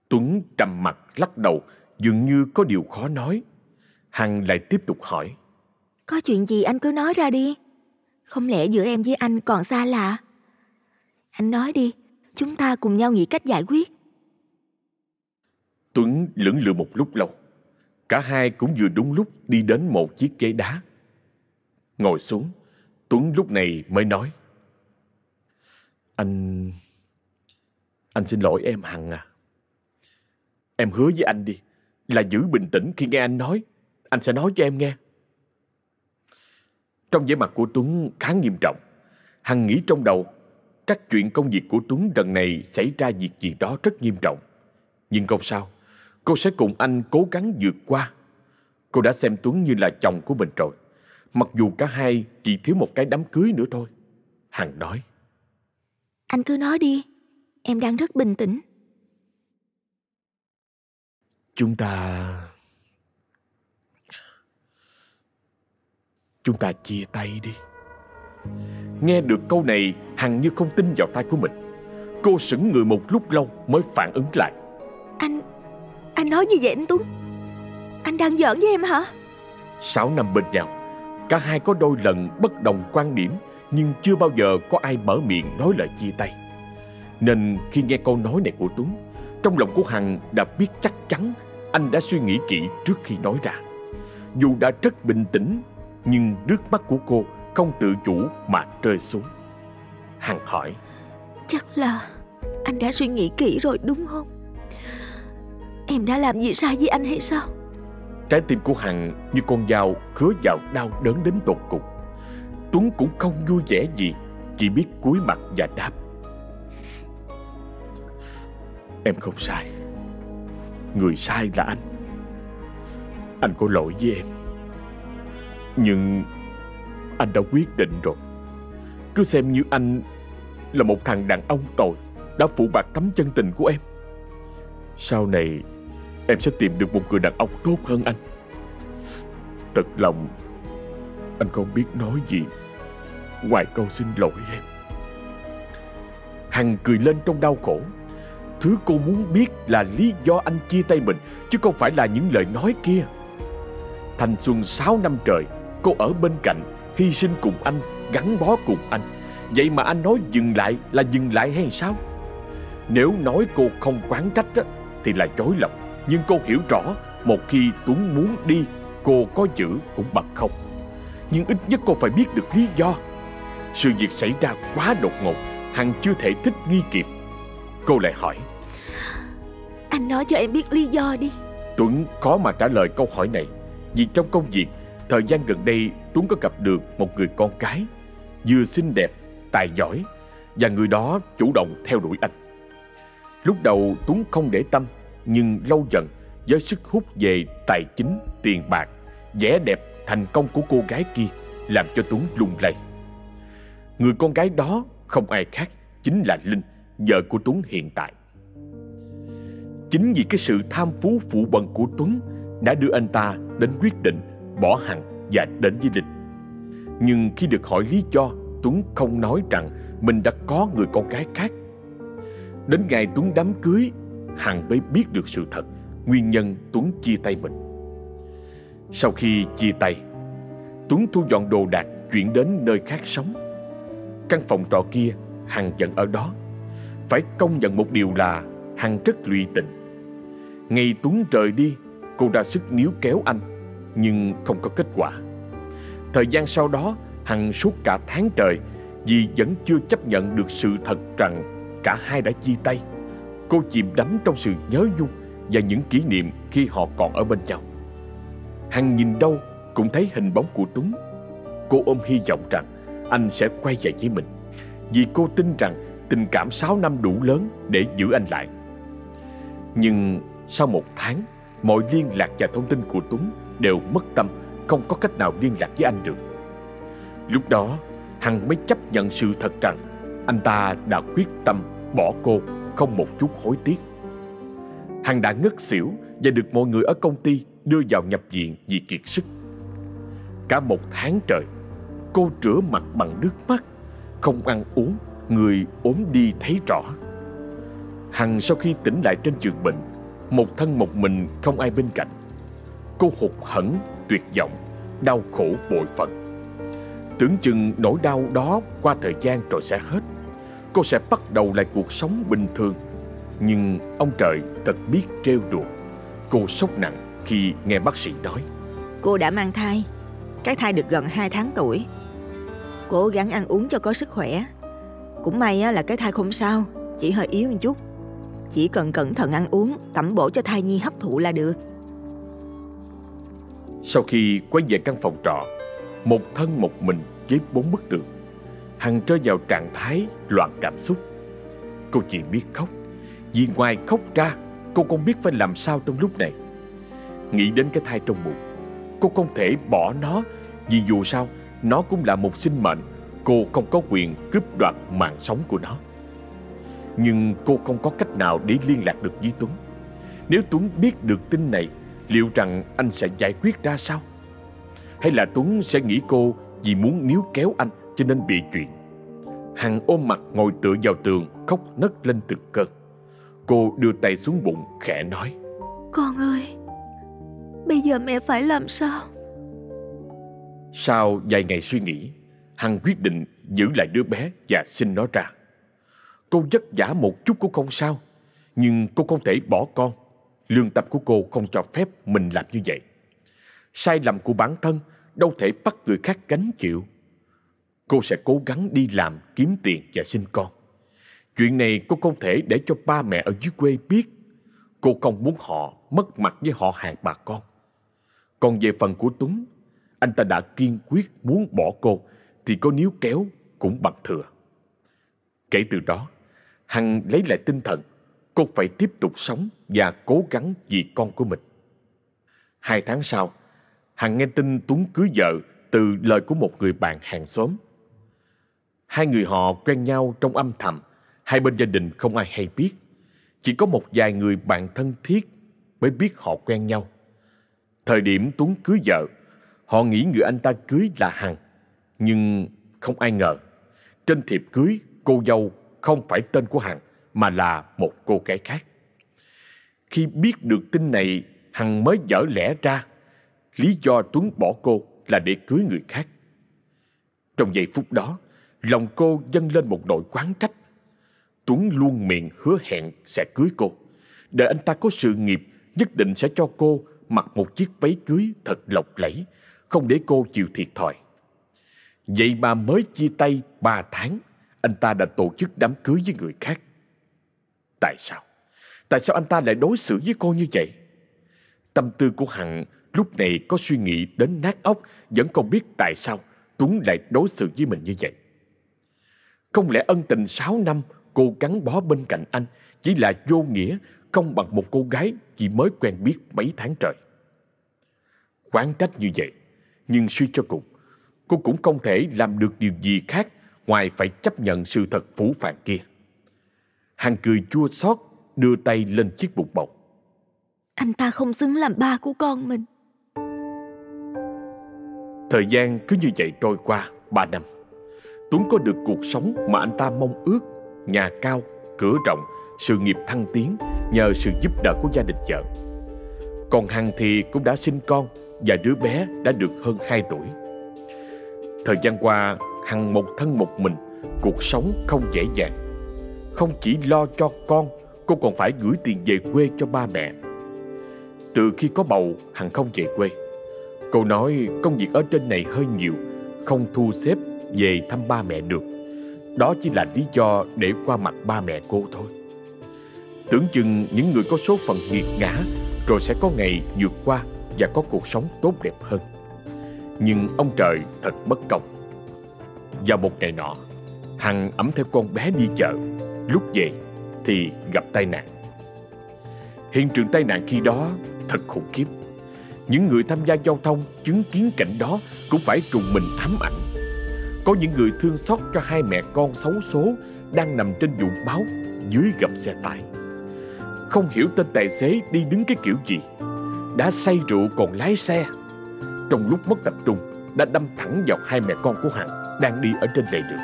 Tuấn trầm mặt lắc đầu Dường như có điều khó nói. Hằng lại tiếp tục hỏi. Có chuyện gì anh cứ nói ra đi. Không lẽ giữa em với anh còn xa lạ? Anh nói đi Chúng ta cùng nhau nghĩ cách giải quyết Tuấn lưỡng lự một lúc lâu Cả hai cũng vừa đúng lúc đi đến một chiếc ghế đá. Ngồi xuống, Tuấn lúc này mới nói. Anh... Anh xin lỗi em Hằng à. Em hứa với anh đi, là giữ bình tĩnh khi nghe anh nói. Anh sẽ nói cho em nghe. Trong vẻ mặt của Tuấn khá nghiêm trọng. Hằng nghĩ trong đầu, chắc chuyện công việc của Tuấn lần này xảy ra việc gì đó rất nghiêm trọng. Nhưng không sao, Cô sẽ cùng anh cố gắng vượt qua. Cô đã xem Tuấn như là chồng của mình rồi. Mặc dù cả hai chỉ thiếu một cái đám cưới nữa thôi. Hằng nói. Anh cứ nói đi. Em đang rất bình tĩnh. Chúng ta... Chúng ta chia tay đi. Nghe được câu này, Hằng như không tin vào tay của mình. Cô sững người một lúc lâu mới phản ứng lại. Anh... Anh nói gì vậy anh Tuấn? Anh đang giỡn với em hả? Sáu năm bên nhau Cả hai có đôi lần bất đồng quan điểm Nhưng chưa bao giờ có ai mở miệng nói lời chia tay. Nên khi nghe câu nói này của Tuấn Trong lòng của Hằng đã biết chắc chắn Anh đã suy nghĩ kỹ trước khi nói ra. Dù đã rất bình tĩnh Nhưng nước mắt của cô không tự chủ mà rơi xuống. Hằng hỏi Chắc là anh đã suy nghĩ kỹ rồi đúng không Em đã làm gì sai với anh hay sao? Trái tim của Hằng như con dao khứa vào đau đớn đến tột cùng. Tuấn cũng không vui vẻ gì, Chỉ biết cúi mặt và đáp. Em không sai. Người sai là anh. Anh có lỗi với em. Nhưng Anh đã quyết định rồi. Cứ xem như anh là một thằng đàn ông tội Đã phụ bạc tấm chân tình của em. Sau này Em sẽ tìm được một người đàn ông tốt hơn anh. Thật lòng Anh không biết nói gì. Ngoài câu xin lỗi em. Hằng cười lên trong đau khổ. Thứ cô muốn biết là lý do anh chia tay mình Chứ không phải là những lời nói kia. Thanh xuân 6 năm trời Cô ở bên cạnh Hy sinh cùng anh Gắn bó cùng anh. Vậy mà anh nói dừng lại là dừng lại hay sao? Nếu nói cô không quán trách á, Thì là chối lòng. Nhưng cô hiểu rõ Một khi Tuấn muốn đi Cô có giữ cũng bằng không. Nhưng ít nhất cô phải biết được lý do. Sự việc xảy ra quá đột ngột Hằng chưa thể thích nghi kịp. Cô lại hỏi. Anh nói cho em biết lý do đi. Tuấn khó mà trả lời câu hỏi này Vì trong công việc Thời gian gần đây Tuấn có gặp được một người con cái Vừa xinh đẹp, tài giỏi Và người đó chủ động theo đuổi anh. Lúc đầu Tuấn không để tâm nhưng lâu dần với sức hút về tài chính, tiền bạc vẻ đẹp, thành công của cô gái kia Làm cho Tuấn lung lay. Người con gái đó không ai khác Chính là Linh, vợ của Tuấn hiện tại. Chính vì cái sự tham phú phụ bần của Tuấn Đã đưa anh ta đến quyết định bỏ Hằng và đến với Linh. Nhưng khi được hỏi lý do Tuấn không nói rằng mình đã có người con gái khác. Đến ngày Tuấn đám cưới Hằng mới biết được sự thật. Nguyên nhân Tuấn chia tay mình. Sau khi chia tay, Tuấn thu dọn đồ đạc Chuyển đến nơi khác sống. Căn phòng trọ kia, Hằng vẫn ở đó. Phải công nhận một điều là Hằng rất lụy tình. Ngày Tuấn rời đi, Cô ra sức níu kéo anh, Nhưng không có kết quả. Thời gian sau đó, Hằng suốt cả tháng trời Vì vẫn chưa chấp nhận được sự thật rằng Cả hai đã chia tay. Cô chìm đắm trong sự nhớ nhung Và những kỷ niệm khi họ còn ở bên nhau. Hằng nhìn đâu cũng thấy hình bóng của Tuấn. Cô ôm hy vọng rằng Anh sẽ quay về với mình, Vì cô tin rằng Tình cảm 6 năm đủ lớn để giữ anh lại. Nhưng sau một tháng, Mọi liên lạc và thông tin của Tuấn Đều mất tâm, Không có cách nào liên lạc với anh được. Lúc đó, Hằng mới chấp nhận sự thật rằng Anh ta đã quyết tâm bỏ cô. Không một chút hối tiếc. Hằng đã ngất xỉu Và được mọi người ở công ty đưa vào nhập viện vì kiệt sức. Cả một tháng trời, Cô rửa mặt bằng nước mắt, Không ăn uống, Người ốm đi thấy rõ. Hằng sau khi tỉnh lại trên giường bệnh, Một thân một mình không ai bên cạnh. Cô hụt hẫng, tuyệt vọng, Đau khổ bội phận Tưởng chừng nỗi đau đó qua thời gian rồi sẽ hết. Cô sẽ bắt đầu lại cuộc sống bình thường. Nhưng ông trời thật biết trêu đùa. Cô sốc nặng khi nghe bác sĩ nói. Cô đã mang thai. Cái thai được gần 2 tháng tuổi. Cố gắng ăn uống cho có sức khỏe. Cũng may là cái thai không sao Chỉ hơi yếu một chút. Chỉ cần cẩn thận ăn uống Tẩm bổ cho thai nhi hấp thụ là được. Sau khi quay về căn phòng trọ Một thân một mình với bốn bức tường Hằng rơi vào trạng thái loạn cảm xúc. Cô chỉ biết khóc, Vì ngoài khóc ra, Cô không biết phải làm sao trong lúc này. Nghĩ đến cái thai trong bụng, Cô không thể bỏ nó, Vì dù sao, Nó cũng là một sinh mệnh, Cô không có quyền cướp đoạt mạng sống của nó. Nhưng cô không có cách nào để liên lạc được với Tuấn. Nếu Tuấn biết được tin này, Liệu rằng anh sẽ giải quyết ra sao? Hay là Tuấn sẽ nghĩ cô Vì muốn níu kéo anh? Cho nên bị chuyện. Hằng ôm mặt ngồi tựa vào tường Khóc nấc lên từng cơn. Cô đưa tay xuống bụng khẽ nói. Con ơi Bây giờ mẹ phải làm sao? Sau vài ngày suy nghĩ Hằng quyết định giữ lại đứa bé và sinh nó ra. Cô vất vả một chút cũng không sao Nhưng cô không thể bỏ con. Lương tâm của cô không cho phép mình làm như vậy. Sai lầm của bản thân Đâu thể bắt người khác gánh chịu Cô sẽ cố gắng đi làm kiếm tiền và sinh con. Chuyện này cô không thể để cho ba mẹ ở dưới quê biết. Cô không muốn họ mất mặt với họ hàng bà con. Còn về phần của Tuấn, Anh ta đã kiên quyết muốn bỏ cô, Thì có níu kéo cũng bằng thừa. Kể từ đó, Hằng lấy lại tinh thần, Cô phải tiếp tục sống và cố gắng vì con của mình. Hai tháng sau, Hằng nghe tin Tuấn cưới vợ từ lời của một người bạn hàng xóm. Hai người họ quen nhau trong âm thầm, hai bên gia đình không ai hay biết. Chỉ có một vài người bạn thân thiết mới biết họ quen nhau. Thời điểm Tuấn cưới vợ, họ nghĩ người anh ta cưới là Hằng. Nhưng không ai ngờ, trên thiệp cưới cô dâu không phải tên của Hằng mà là một cô gái khác. Khi biết được tin này, Hằng mới dở lẽ ra. Lý do Tuấn bỏ cô là để cưới người khác. Trong giây phút đó, lòng cô dâng lên một nỗi quán trách. Tuấn luôn miệng hứa hẹn sẽ cưới cô. Đợi anh ta có sự nghiệp, nhất định sẽ cho cô mặc một chiếc váy cưới thật lộng lẫy, không để cô chịu thiệt thòi. Vậy mà mới chia tay ba tháng, anh ta đã tổ chức đám cưới với người khác. Tại sao? Tại sao anh ta lại đối xử với cô như vậy? Tâm tư của Hằng lúc này có suy nghĩ đến nát óc vẫn không biết tại sao Tuấn lại đối xử với mình như vậy. Không lẽ ân tình 6 năm cô gắn bó bên cạnh anh chỉ là vô nghĩa không bằng một cô gái chỉ mới quen biết mấy tháng trời. Quán trách như vậy, nhưng suy cho cùng, cô cũng không thể làm được điều gì khác ngoài phải chấp nhận sự thật phủ phàng kia. Hằng cười chua xót đưa tay lên chiếc bụng bầu. Anh ta không xứng làm ba của con mình. Thời gian cứ như vậy trôi qua ba năm. Tuấn có được cuộc sống mà anh ta mong ước, nhà cao, cửa rộng, sự nghiệp thăng tiến nhờ sự giúp đỡ của gia đình vợ. Còn Hằng thì cũng đã sinh con và đứa bé đã được hơn 2 tuổi. Thời gian qua, Hằng một thân một mình, cuộc sống không dễ dàng. Không chỉ lo cho con, cô còn phải gửi tiền về quê cho ba mẹ. Từ khi có bầu, Hằng không về quê. Cô nói công việc ở trên này hơi nhiều, không thu xếp về thăm ba mẹ được. Đó chỉ là lý do để qua mặt ba mẹ cô thôi. Tưởng chừng những người có số phận nghiệt ngã rồi sẽ có ngày vượt qua và có cuộc sống tốt đẹp hơn. Nhưng ông trời thật bất công. Vào một ngày nọ, Hằng ẩm theo con bé đi chợ. Lúc về thì gặp tai nạn. Hiện trường tai nạn khi đó thật khủng khiếp. Những người tham gia giao thông chứng kiến cảnh đó cũng phải trùng mình ám ảnh. Có những người thương xót cho hai mẹ con xấu số đang nằm trên vũng máu dưới gầm xe tải. Không hiểu tên tài xế đi đứng cái kiểu gì. Đã say rượu còn lái xe. Trong lúc mất tập trung, đã đâm thẳng vào hai mẹ con của Hằng đang đi ở trên lề đường.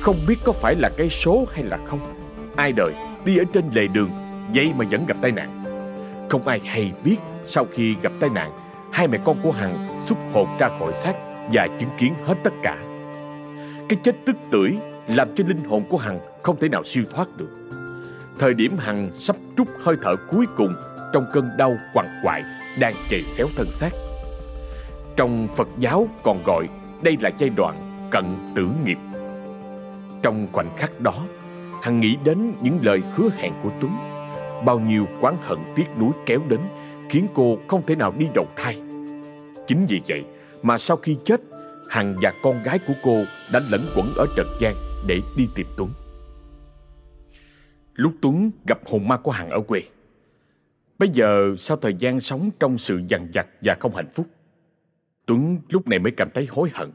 Không biết có phải là cái số hay là không. Ai đời đi ở trên lề đường, vậy mà vẫn gặp tai nạn. Không ai hay biết sau khi gặp tai nạn, hai mẹ con của Hằng xuất hồn ra khỏi xác và chứng kiến hết tất cả. Cái chết tức tưởi làm cho linh hồn của Hằng không thể nào siêu thoát được. Thời điểm Hằng sắp trút hơi thở cuối cùng trong cơn đau quằn quại đang chạy xéo thân xác. Trong Phật giáo còn gọi đây là giai đoạn cận tử nghiệp. Trong khoảnh khắc đó, Hằng nghĩ đến những lời hứa hẹn của Tuấn. Bao nhiêu quán hận tiếc nuối kéo đến khiến cô không thể nào đi đầu thai. Chính vì vậy mà sau khi chết, Hằng và con gái của cô đã lẫn quẩn ở Trần gian để đi tìm Tuấn. Lúc Tuấn gặp hồn ma của Hằng ở quê. Bây giờ sau thời gian sống trong sự dằn vặt và không hạnh phúc, Tuấn lúc này mới cảm thấy hối hận.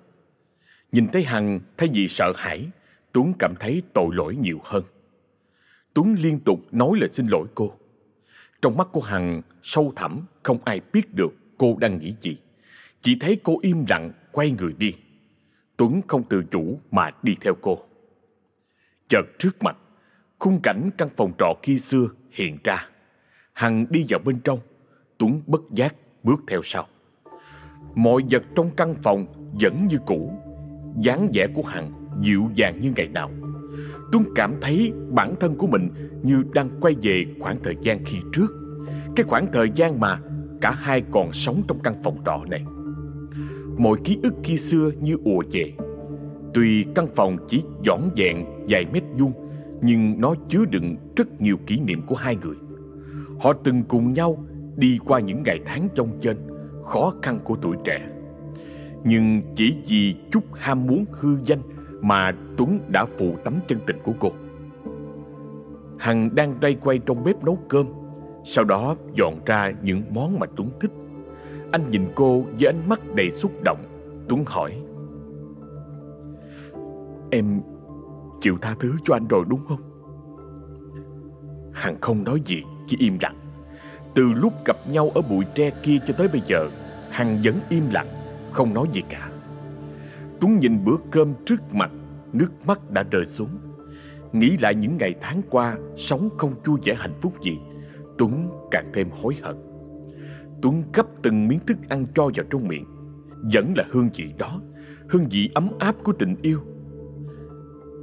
Nhìn thấy Hằng thay vì sợ hãi, Tuấn cảm thấy tội lỗi nhiều hơn. Tuấn liên tục nói lời xin lỗi cô. Trong mắt của Hằng sâu thẳm không ai biết được cô đang nghĩ gì. Chỉ thấy cô im lặng quay người đi. Tuấn không tự chủ mà đi theo cô. Chợt trước mặt, khung cảnh căn phòng trọ khi xưa hiện ra. Hằng đi vào bên trong, Tuấn bất giác bước theo sau. Mọi vật trong căn phòng vẫn như cũ, dáng vẻ của Hằng dịu dàng như ngày nào. Tuấn cảm thấy bản thân của mình như đang quay về khoảng thời gian khi trước. Cái khoảng thời gian mà cả hai còn sống trong căn phòng trọ này. Mọi ký ức khi xưa như ùa về. Tuy căn phòng chỉ dọn dẹn vài mét vuông, nhưng nó chứa đựng rất nhiều kỷ niệm của hai người. Họ từng cùng nhau đi qua những ngày tháng trong trên, khó khăn của tuổi trẻ. Nhưng chỉ vì chút ham muốn hư danh mà Tuấn đã phụ tấm chân tình của cô. Hằng đang tay quay trong bếp nấu cơm, sau đó dọn ra những món mà Tuấn thích. Anh nhìn cô với ánh mắt đầy xúc động. Tuấn hỏi. Em chịu tha thứ cho anh rồi đúng không? Hằng không nói gì, chỉ im lặng. Từ lúc gặp nhau ở bụi tre kia cho tới bây giờ, Hằng vẫn im lặng, không nói gì cả. Tuấn nhìn bữa cơm trước mặt, nước mắt đã rơi xuống. Nghĩ lại những ngày tháng qua, sống không vui vẻ hạnh phúc gì, Tuấn càng thêm hối hận. Tuấn gấp từng miếng thức ăn cho vào trong miệng. Vẫn là hương vị đó, hương vị ấm áp của tình yêu.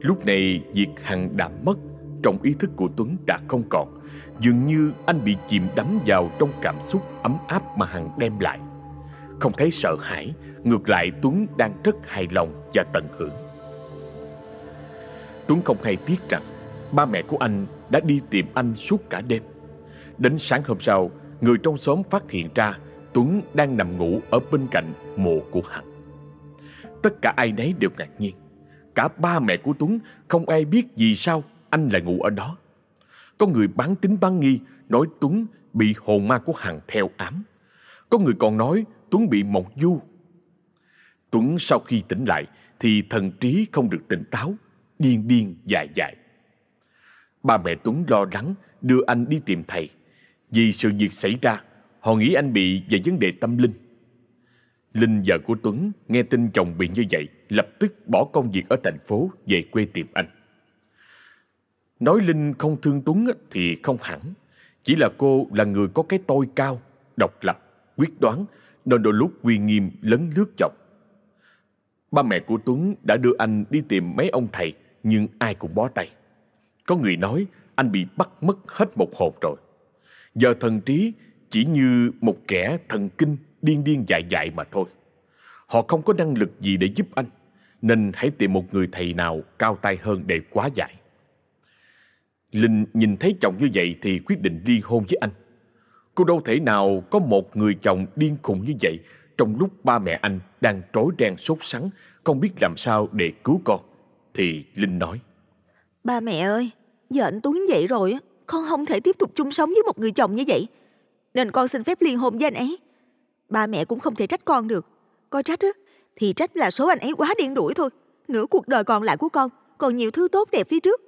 Lúc này việc Hằng đã mất, trong ý thức của Tuấn đã không còn. Dường như anh bị chìm đắm vào trong cảm xúc ấm áp mà Hằng đem lại. Không thấy sợ hãi, ngược lại Tuấn đang rất hài lòng và tận hưởng. Tuấn không hay biết rằng ba mẹ của anh đã đi tìm anh suốt cả đêm. Đến sáng hôm sau, người trong xóm phát hiện ra Tuấn đang nằm ngủ ở bên cạnh mộ của Hằng. Tất cả ai nấy đều ngạc nhiên. Cả ba mẹ của Tuấn không ai biết vì sao anh lại ngủ ở đó. Có người bán tính bán nghi nói Tuấn bị hồn ma của Hằng theo ám. Có người còn nói Tuấn bị mộng du. Tuấn sau khi tỉnh lại thì thần trí không được tỉnh táo, điên điên dài dài. Ba mẹ Tuấn lo lắng đưa anh đi tìm thầy. Vì sự việc xảy ra, họ nghĩ anh bị về vấn đề tâm linh. Linh vợ của Tuấn nghe tin chồng bị như vậy, lập tức bỏ công việc ở thành phố về quê tìm anh. Nói Linh không thương Tuấn thì không hẳn. Chỉ là cô là người có cái tôi cao, độc lập, quyết đoán, nên đôi lúc uy nghiêm lấn lướt chồng. Ba mẹ của Tuấn đã đưa anh đi tìm mấy ông thầy, nhưng ai cũng bó tay. Có người nói anh bị bắt mất hết một hồn rồi. Giờ thần trí chỉ như một kẻ thần kinh điên điên dại dại mà thôi. Họ không có năng lực gì để giúp anh, nên hãy tìm một người thầy nào cao tay hơn để quá giải. Linh nhìn thấy chồng như vậy thì quyết định ly hôn với anh. Cô đâu thể nào có một người chồng điên khùng như vậy trong lúc ba mẹ anh đang trối đen sốt sắng, không biết làm sao để cứu con. Thì Linh nói. Ba mẹ ơi, giờ anh Tuấn vậy rồi, con không thể tiếp tục chung sống với một người chồng như vậy. Nên con xin phép liên hôn với anh ấy. Ba mẹ cũng không thể trách con được. Coi trách á, thì trách là số anh ấy quá điên đuổi thôi. Nửa cuộc đời còn lại của con, còn nhiều thứ tốt đẹp phía trước.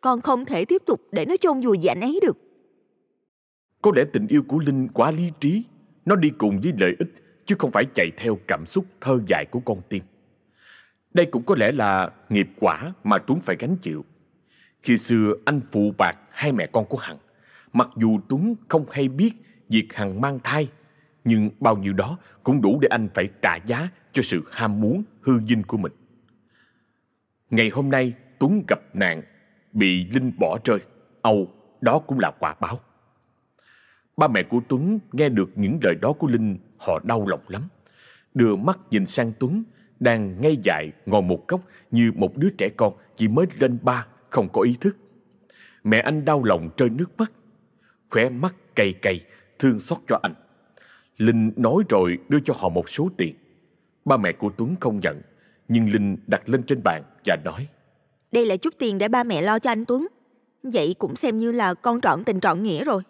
Con không thể tiếp tục để nó chôn vùi với anh ấy được. Có lẽ tình yêu của Linh quá lý trí. Nó đi cùng với lợi ích, chứ không phải chạy theo cảm xúc thơ dại của con tim. Đây cũng có lẽ là nghiệp quả mà Tuấn phải gánh chịu. Khi xưa anh phụ bạc hai mẹ con của Hằng. Mặc dù Tuấn không hay biết việc Hằng mang thai, nhưng bao nhiêu đó cũng đủ để anh phải trả giá cho sự ham muốn hư dinh của mình. Ngày hôm nay Tuấn gặp nạn, bị Linh bỏ rơi. Âu, đó cũng là quả báo. Ba mẹ của Tuấn nghe được những lời đó của Linh, họ đau lòng lắm. Đưa mắt nhìn sang Tuấn, đang ngay dại ngồi một góc như một đứa trẻ con chỉ mới lên ba, không có ý thức. Mẹ anh đau lòng rơi nước mắt, khóe mắt cay cay, thương xót cho anh. Linh nói rồi đưa cho họ một số tiền. Ba mẹ của Tuấn không nhận, nhưng Linh đặt lên trên bàn và nói. Đây là chút tiền để ba mẹ lo cho anh Tuấn. Vậy cũng xem như là con trọn tình trọn nghĩa rồi.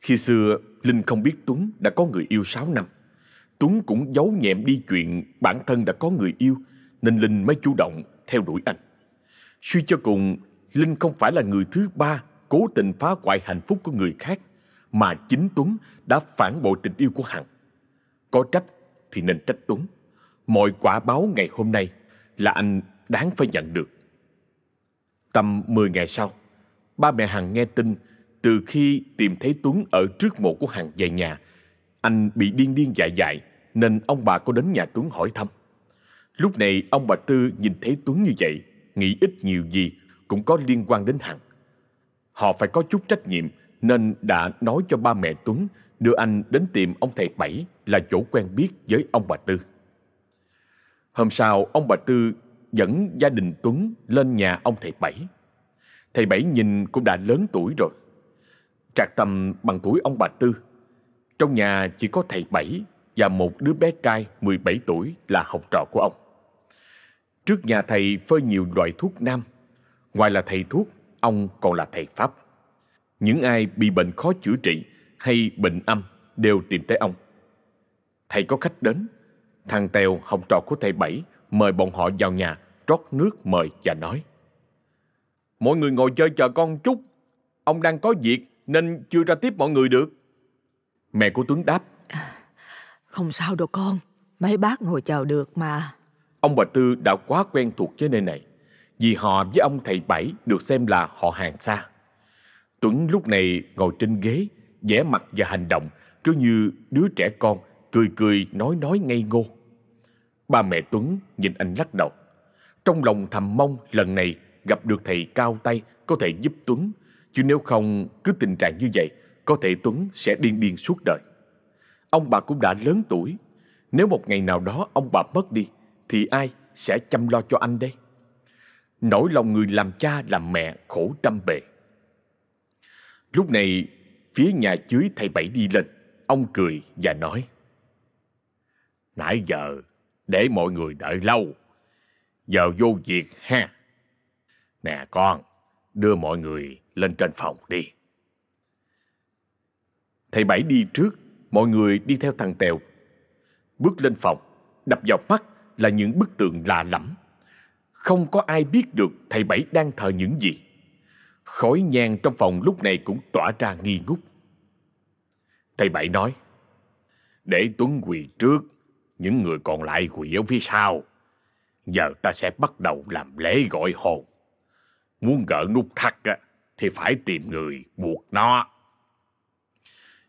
Khi xưa, Linh không biết Tuấn đã có người yêu 6 năm. Tuấn cũng giấu nhẹm đi chuyện bản thân đã có người yêu, nên Linh mới chủ động theo đuổi anh. Suy cho cùng, Linh không phải là người thứ ba cố tình phá hoại hạnh phúc của người khác, mà chính Tuấn đã phản bội tình yêu của Hằng. Có trách thì nên trách Tuấn. Mọi quả báo ngày hôm nay là anh đáng phải nhận được. Tầm 10 ngày sau, ba mẹ Hằng nghe tin từ khi tìm thấy Tuấn ở trước mộ của Hằng về nhà, anh bị điên điên dại dại nên ông bà có đến nhà Tuấn hỏi thăm. Lúc này ông bà Tư nhìn thấy Tuấn như vậy, nghĩ ít nhiều gì cũng có liên quan đến Hằng. Họ phải có chút trách nhiệm nên đã nói cho ba mẹ Tuấn đưa anh đến tìm ông thầy Bảy là chỗ quen biết với ông bà Tư. Hôm sau, ông bà Tư dẫn gia đình Tuấn lên nhà ông thầy Bảy. Thầy Bảy nhìn cũng đã lớn tuổi rồi. Trạc tầm bằng tuổi ông bà Tư. Trong nhà chỉ có thầy Bảy và một đứa bé trai 17 tuổi là học trò của ông. Trước nhà thầy phơi nhiều loại thuốc nam. Ngoài là thầy thuốc, ông còn là thầy Pháp. Những ai bị bệnh khó chữa trị hay bệnh âm đều tìm tới ông. Thầy có khách đến. Thằng Tèo, học trò của thầy Bảy, mời bọn họ vào nhà rót nước mời và nói. Mọi người ngồi chơi chờ con chút. Ông đang có việc nên chưa ra tiếp mọi người được. Mẹ của Tuấn đáp. À, không sao đâu con, mấy bác ngồi chờ được mà. Ông bà Tư đã quá quen thuộc với nơi này, vì họ với ông thầy Bảy được xem là họ hàng xa. Tuấn lúc này ngồi trên ghế, vẻ mặt và hành động cứ như đứa trẻ con, cười cười nói nói ngây ngô. Ba mẹ Tuấn nhìn anh lắc đầu. Trong lòng thầm mong lần này gặp được thầy cao tay có thể giúp Tuấn, chứ nếu không cứ tình trạng như vậy, có thể Tuấn sẽ điên điên suốt đời. Ông bà cũng đã lớn tuổi, nếu một ngày nào đó ông bà mất đi, thì ai sẽ chăm lo cho anh đây? Nỗi lòng người làm cha làm mẹ khổ trăm bề. Lúc này, phía nhà dưới thầy Bảy đi lên, ông cười và nói Nãy giờ, để mọi người đợi lâu, giờ vô việc ha. Nè con, đưa mọi người lên trên phòng đi. Thầy Bảy đi trước, mọi người đi theo thằng Tèo. Bước lên phòng, đập vào mắt là những bức tượng lạ lẫm. Không có ai biết được thầy Bảy đang thờ những gì. Khói nhang trong phòng lúc này cũng tỏa ra nghi ngút. Thầy Bảy nói, để Tuấn quỳ trước, những người còn lại quỳ ở phía sau. Giờ ta sẽ bắt đầu làm lễ gọi hồn. Muốn gỡ nút thắt thì phải tìm người buộc nó.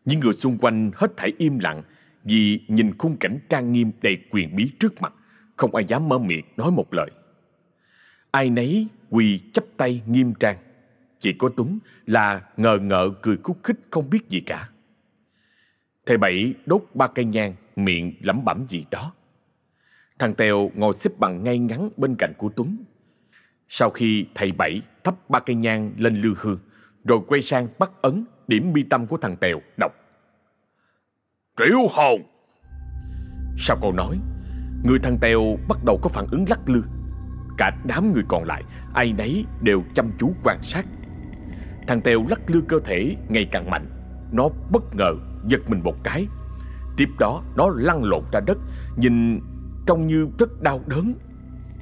Những người xung quanh hết thảy im lặng vì nhìn khung cảnh trang nghiêm đầy quyền bí trước mặt, không ai dám mở miệng nói một lời. Ai nấy quỳ chắp tay nghiêm trang. Chỉ có Tuấn là ngờ ngợ cười khúc khích không biết gì cả. Thầy Bảy đốt ba cây nhang, miệng lẩm bẩm gì đó. Thằng Tèo ngồi xếp bằng ngay ngắn bên cạnh của Tuấn. Sau khi thầy Bảy thắp ba cây nhang lên lư hương, rồi quay sang bắt ấn điểm bi tâm của thằng Tèo đọc. Triệu hồn! Sau câu nói, người thằng Tèo bắt đầu có phản ứng lắc lư. Cả đám người còn lại, ai nấy đều chăm chú quan sát. Thằng Tèo lắc lư cơ thể ngày càng mạnh. Nó bất ngờ giật mình một cái. Tiếp đó nó lăn lộn ra đất, nhìn trông như rất đau đớn.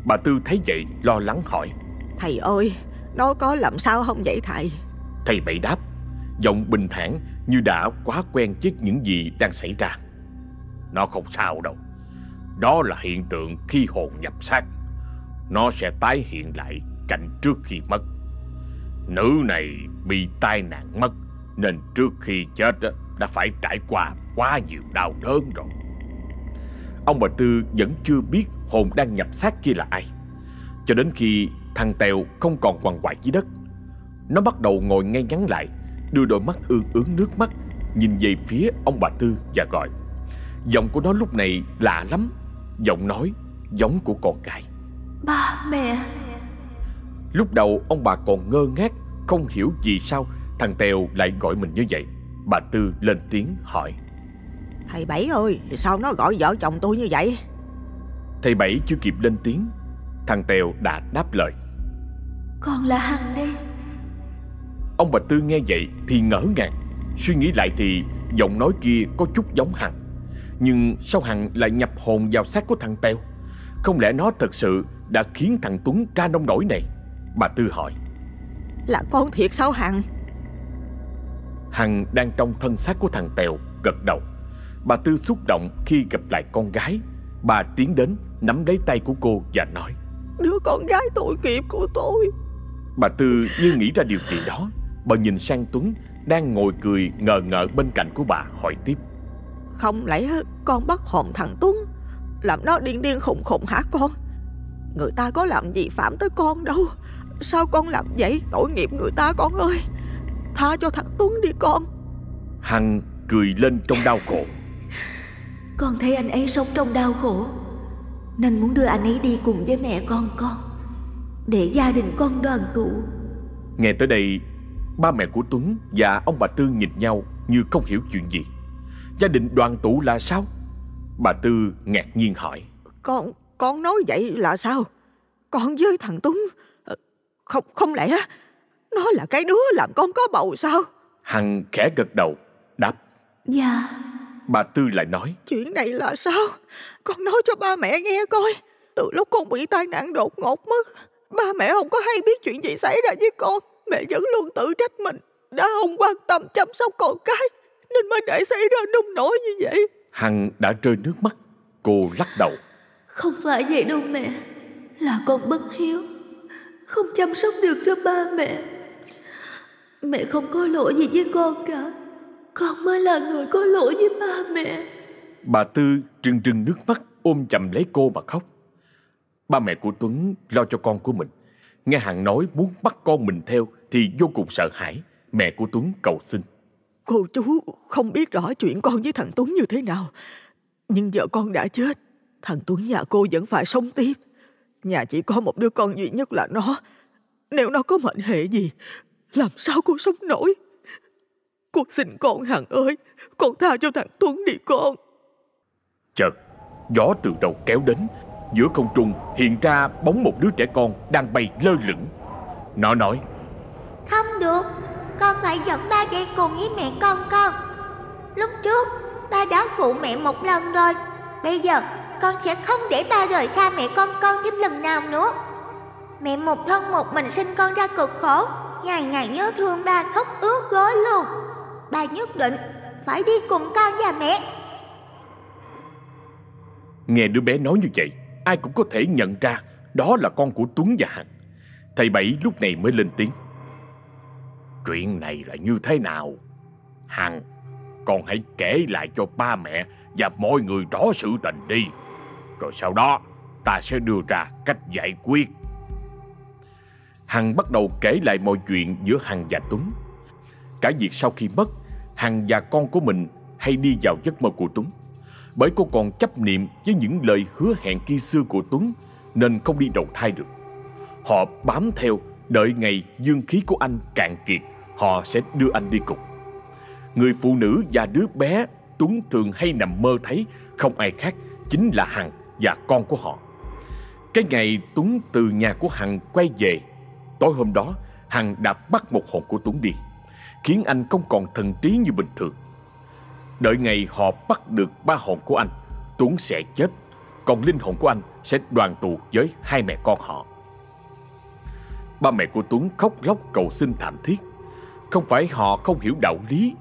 Bà Tư thấy vậy lo lắng hỏi. Thầy ơi, nó có làm sao không vậy thầy? Thầy Bảy đáp, giọng bình thản như đã quá quen với những gì đang xảy ra. Nó không sao đâu. Đó là hiện tượng khi hồn nhập xác. Nó sẽ tái hiện lại cảnh trước khi mất. Nữ này bị tai nạn mất nên trước khi chết đã phải trải qua quá nhiều đau đớn rồi. Ông bà Tư vẫn chưa biết hồn đang nhập xác kia là ai. Cho đến khi thằng Tèo không còn quằn quại dưới đất. Nó bắt đầu ngồi ngay ngắn lại, đưa đôi mắt ương ướn nước mắt, nhìn về phía ông bà Tư và gọi. Giọng của nó lúc này lạ lắm, giọng nói giống của con gái. Ba, mẹ. Lúc đầu ông bà còn ngơ ngác, không hiểu vì sao thằng Tèo lại gọi mình như vậy. Bà Tư lên tiếng hỏi. Thầy Bảy ơi, thì sao nó gọi vợ chồng tôi như vậy? Thầy Bảy chưa kịp lên tiếng, thằng Tèo đã đáp lời. Con là Hằng đây. Ông bà Tư nghe vậy thì ngỡ ngàng, suy nghĩ lại thì giọng nói kia có chút giống Hằng. Nhưng sao Hằng lại nhập hồn vào xác của thằng Tèo? Không lẽ nó thật sự đã khiến thằng Tuấn ra nông nổi này? Bà Tư hỏi. Là con thiệt sao Hằng? Hằng đang trong thân xác của thằng Tèo, gật đầu. Bà Tư xúc động khi gặp lại con gái. Bà tiến đến, nắm lấy tay của cô và nói. Đứa con gái tội nghiệp của tôi. Bà Tư như nghĩ ra điều gì đó. Bà nhìn sang Tuấn, đang ngồi cười ngờ ngợ bên cạnh của bà hỏi tiếp. Không lẽ con bắt hồn thằng Tuấn? Làm nó điên điên khùng khùng hả con? Người ta có làm gì phạm tới con đâu. Sao con làm vậy? Tội nghiệp người ta con ơi. Tha cho thằng Tuấn đi con. Hằng cười lên trong đau khổ. Con thấy anh ấy sống trong đau khổ Nên muốn đưa anh ấy đi cùng với mẹ con con Để gia đình con đoàn tụ. Nghe tới đây Ba mẹ của Tuấn và ông bà Tư nhìn nhau Như không hiểu chuyện gì Gia đình đoàn tụ là sao? Bà Tư ngạc nhiên hỏi. Con con nói vậy là sao? Con với thằng Tuấn ờ, Không không lẽ Nó là cái đứa làm con có bầu sao? Hằng khẽ gật đầu Đáp. Dạ. Bà Tư lại nói. Chuyện này là sao? Con nói cho ba mẹ nghe coi. Từ lúc con bị tai nạn đột ngột mất, ba mẹ không có hay biết chuyện gì xảy ra với con. Mẹ vẫn luôn tự trách mình, đã không quan tâm chăm sóc con cái, nên mới để xảy ra nông nổi như vậy. Hằng đã rơi nước mắt, cô lắc đầu. Không phải vậy đâu mẹ, là con bất hiếu, không chăm sóc được cho ba mẹ. Mẹ không có lỗi gì với con cả, con mới là người có lỗi với ba mẹ. Bà Tư trừng trừng nước mắt ôm chầm lấy cô mà khóc. Ba mẹ của Tuấn lo cho con của mình. Nghe Hằng nói muốn bắt con mình theo thì vô cùng sợ hãi. Mẹ của Tuấn cầu xin. Cô chú không biết rõ chuyện con với thằng Tuấn như thế nào. Nhưng vợ con đã chết. Thằng Tuấn nhà cô vẫn phải sống tiếp. Nhà chỉ có một đứa con duy nhất là nó. Nếu nó có mệnh hệ gì, làm sao cô sống nổi? Cô xin con Hằng ơi, con tha cho thằng Tuấn đi con. Chợt, gió từ đầu kéo đến, giữa không trung hiện ra bóng một đứa trẻ con đang bay lơ lửng. Nó nói, Không được, con phải dẫn ba đi cùng với mẹ con con. Lúc trước, ba đã phụ mẹ một lần rồi. Bây giờ, con sẽ không để ba rời xa mẹ con con thêm lần nào nữa. Mẹ một thân một mình sinh con ra cực khổ, ngày ngày nhớ thương ba khóc ướt gối luôn. Ba nhất định phải đi cùng con và mẹ. nghe đứa bé nói như vậy, ai cũng có thể nhận ra đó là con của Tuấn và Hằng. Thầy Bảy lúc này mới lên tiếng. Chuyện này là như thế nào? Hằng, con hãy kể lại cho ba mẹ và mọi người rõ sự tình đi. Rồi sau đó, ta sẽ đưa ra cách giải quyết. Hằng bắt đầu kể lại mọi chuyện giữa Hằng và Tuấn. Cả việc sau khi mất, Hằng và con của mình hay đi vào giấc mơ của Tuấn. Bởi cô còn chấp niệm với những lời hứa hẹn kia xưa của Tuấn nên không đi đầu thai được. Họ bám theo, đợi ngày dương khí của anh cạn kiệt, họ sẽ đưa anh đi cùng. Người phụ nữ và đứa bé Tuấn thường hay nằm mơ thấy không ai khác chính là Hằng và con của họ. Cái ngày Tuấn từ nhà của Hằng quay về, tối hôm đó Hằng đã bắt một hồn của Tuấn đi, khiến anh không còn thần trí như bình thường. Đợi ngày họ bắt được ba hồn của anh, Tuấn sẽ chết, còn linh hồn của anh sẽ đoàn tụ với hai mẹ con họ. Ba mẹ của Tuấn khóc lóc cầu xin thảm thiết. Không phải họ không hiểu đạo lý.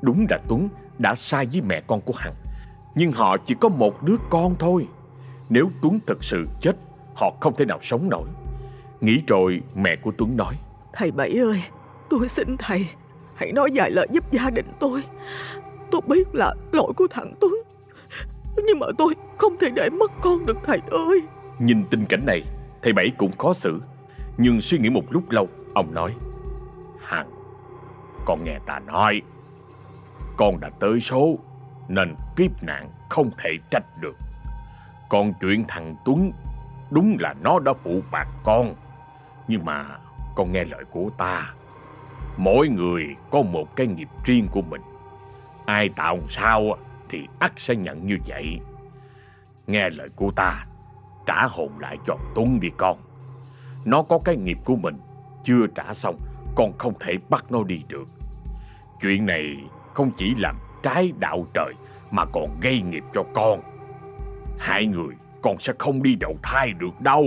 Đúng là Tuấn đã sai với mẹ con của Hằng. Nhưng họ chỉ có một đứa con thôi. Nếu Tuấn thật sự chết, họ không thể nào sống nổi. Nghĩ rồi mẹ của Tuấn nói. Thầy Bảy ơi, tôi xin thầy, hãy nói vài lời giúp gia đình tôi. Tôi biết là lỗi của thằng Tuấn, nhưng mà tôi không thể để mất con được thầy ơi. Nhìn tình cảnh này, thầy Bảy cũng khó xử. Nhưng suy nghĩ một lúc lâu, ông nói. Con nghe ta nói. Con đã tới số, nên kiếp nạn không thể trách được. Còn chuyện thằng Tuấn, đúng là nó đã phụ bạc con. Nhưng mà con nghe lời của ta. Mỗi người có một cái nghiệp riêng của mình. Ai tạo sao thì ắt sẽ nhận như vậy. Nghe lời của ta, trả hồn lại cho Tuấn đi con. Nó có cái nghiệp của mình, chưa trả xong, con không thể bắt nó đi được. Chuyện này không chỉ làm trái đạo trời mà còn gây nghiệp cho con. Hai người con sẽ không đi đầu thai được đâu.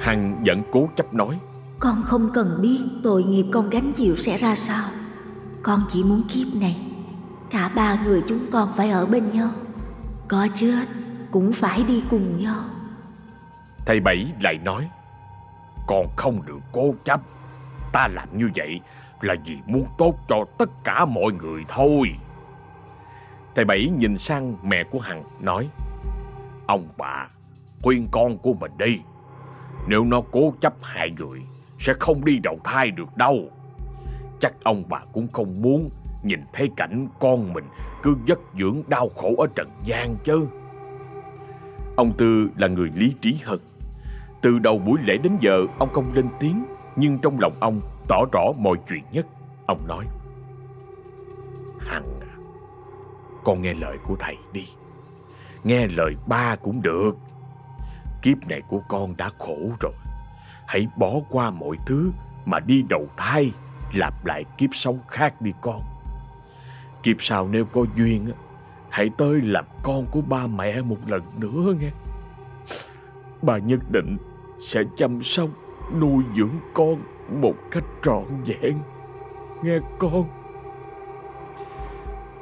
Hằng vẫn cố chấp nói. Con không cần biết tội nghiệp con gánh chịu sẽ ra sao. Con chỉ muốn kiếp này, cả ba người chúng con phải ở bên nhau. Có chết cũng phải đi cùng nhau. Thầy Bảy lại nói. Con không được cố chấp. Ta làm như vậy là vì muốn tốt cho tất cả mọi người thôi. Thầy Bảy nhìn sang mẹ của Hằng nói. Ông bà, khuyên con của mình đi. Nếu nó cố chấp hại người, sẽ không đi đầu thai được đâu. Chắc ông bà cũng không muốn nhìn thấy cảnh con mình cứ vất dưỡng đau khổ ở trần gian chứ. Ông Tư là người lý trí hơn. Từ đầu buổi lễ đến giờ ông không lên tiếng, nhưng trong lòng ông tỏ rõ mọi chuyện nhất. Ông nói, Hằng à, con nghe lời của thầy đi. Nghe lời ba cũng được. Kiếp này của con đã khổ rồi. Hãy bỏ qua mọi thứ mà đi đầu thai, lặp lại kiếp sống khác đi con. Kiếp sau nếu có duyên, hãy tới làm con của ba mẹ một lần nữa nghe. Bà nhất định sẽ chăm sóc, nuôi dưỡng con một cách trọn vẹn. Nghe con.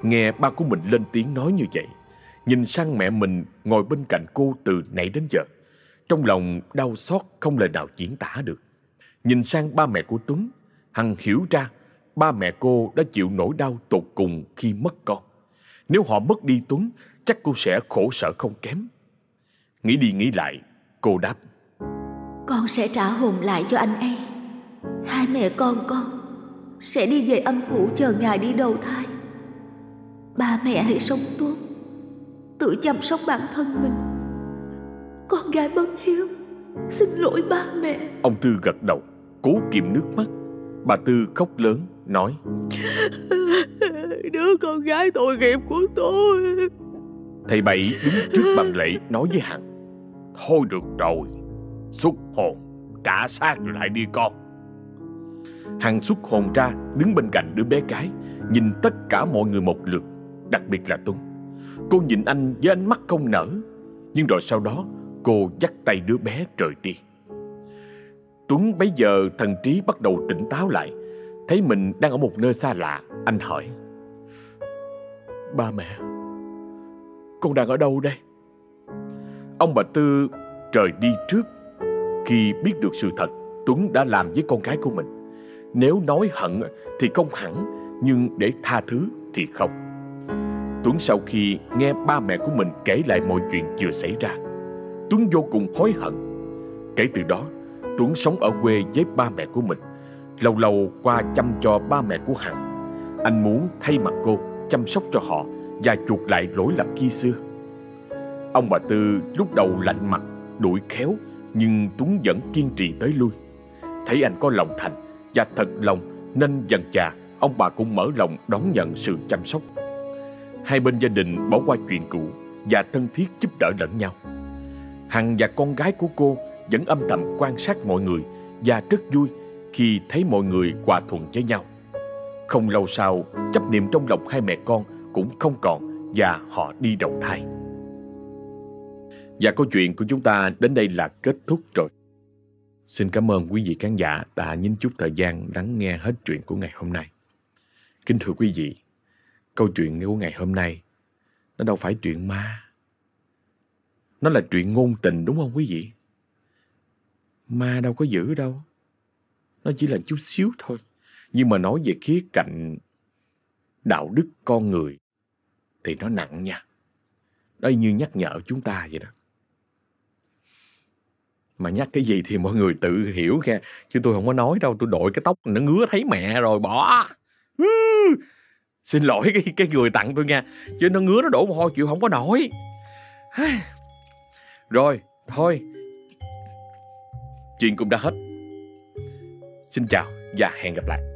Nghe ba của mình lên tiếng nói như vậy, nhìn sang mẹ mình ngồi bên cạnh cô từ nãy đến giờ. Trong lòng đau xót không lời nào diễn tả được. Nhìn sang ba mẹ của Tuấn, Hằng hiểu ra ba mẹ cô đã chịu nỗi đau tột cùng khi mất con. Nếu họ mất đi Tuấn, chắc cô sẽ khổ sở không kém. Nghĩ đi nghĩ lại, cô đáp. Con sẽ trả hồn lại cho anh ấy. Hai mẹ con con sẽ đi về âm phủ chờ ngài đi đầu thai. Ba mẹ hãy sống tốt, tự chăm sóc bản thân mình. Con gái bất hiếu, xin lỗi ba mẹ. Ông Tư gật đầu, cố kìm nước mắt. Bà Tư khóc lớn, nói. Đứa con gái tội nghiệp của tôi. Thầy Bảy đứng trước bằng lễ nói với Hằng. Thôi được rồi, xuất hồn, trả xác lại đi con. Hằng xuất hồn ra đứng bên cạnh đứa bé gái, nhìn tất cả mọi người một lượt, đặc biệt là Tuấn. Cô nhìn anh với ánh mắt không nở, nhưng rồi sau đó cô dắt tay đứa bé rời đi. Tuấn bấy giờ thần trí bắt đầu tỉnh táo lại, thấy mình đang ở một nơi xa lạ, anh hỏi. Ba mẹ, con đang ở đâu đây? Ông bà Tư trời đi trước khi biết được sự thật Tuấn đã làm với con gái của mình. Nếu nói hận thì không hẳn, nhưng để tha thứ thì không. Tuấn sau khi nghe ba mẹ của mình kể lại mọi chuyện vừa xảy ra, Tuấn vô cùng hối hận. Kể từ đó, Tuấn sống ở quê với ba mẹ của mình, lâu lâu qua chăm cho ba mẹ của Hằng. Anh muốn thay mặt cô chăm sóc cho họ và chuộc lại lỗi lầm khi xưa. Ông bà Tư lúc đầu lạnh mặt, đuổi khéo, nhưng Tuấn vẫn kiên trì tới lui. Thấy anh có lòng thành và thật lòng nên dần dà ông bà cũng mở lòng đón nhận sự chăm sóc. Hai bên gia đình bỏ qua chuyện cũ và thân thiết giúp đỡ lẫn nhau. Hằng và con gái của cô vẫn âm thầm quan sát mọi người và rất vui khi thấy mọi người hòa thuận với nhau. Không lâu sau, chấp niệm trong lòng hai mẹ con cũng không còn và họ đi đầu thai. Và câu chuyện của chúng ta đến đây là kết thúc rồi. Xin cảm ơn quý vị khán giả đã nhín chút thời gian lắng nghe hết chuyện của ngày hôm nay. Kính thưa quý vị, câu chuyện của ngày hôm nay nó đâu phải chuyện ma. Nó là chuyện ngôn tình đúng không quý vị? Ma đâu có dữ đâu. Nó chỉ là chút xíu thôi. Nhưng mà nói về khía cạnh đạo đức con người thì nó nặng nha. Đây như nhắc nhở chúng ta vậy đó. Mà nhắc cái gì thì mọi người tự hiểu nha. Chứ tôi không có nói đâu. Tôi đội cái tóc nó ngứa thấy mẹ rồi bỏ. Xin lỗi cái, cái người tặng tôi nha. Chứ nó ngứa nó đổ mồ hôi chịu không có nổi. Rồi, thôi. Chuyện cũng đã hết. Xin chào và hẹn gặp lại.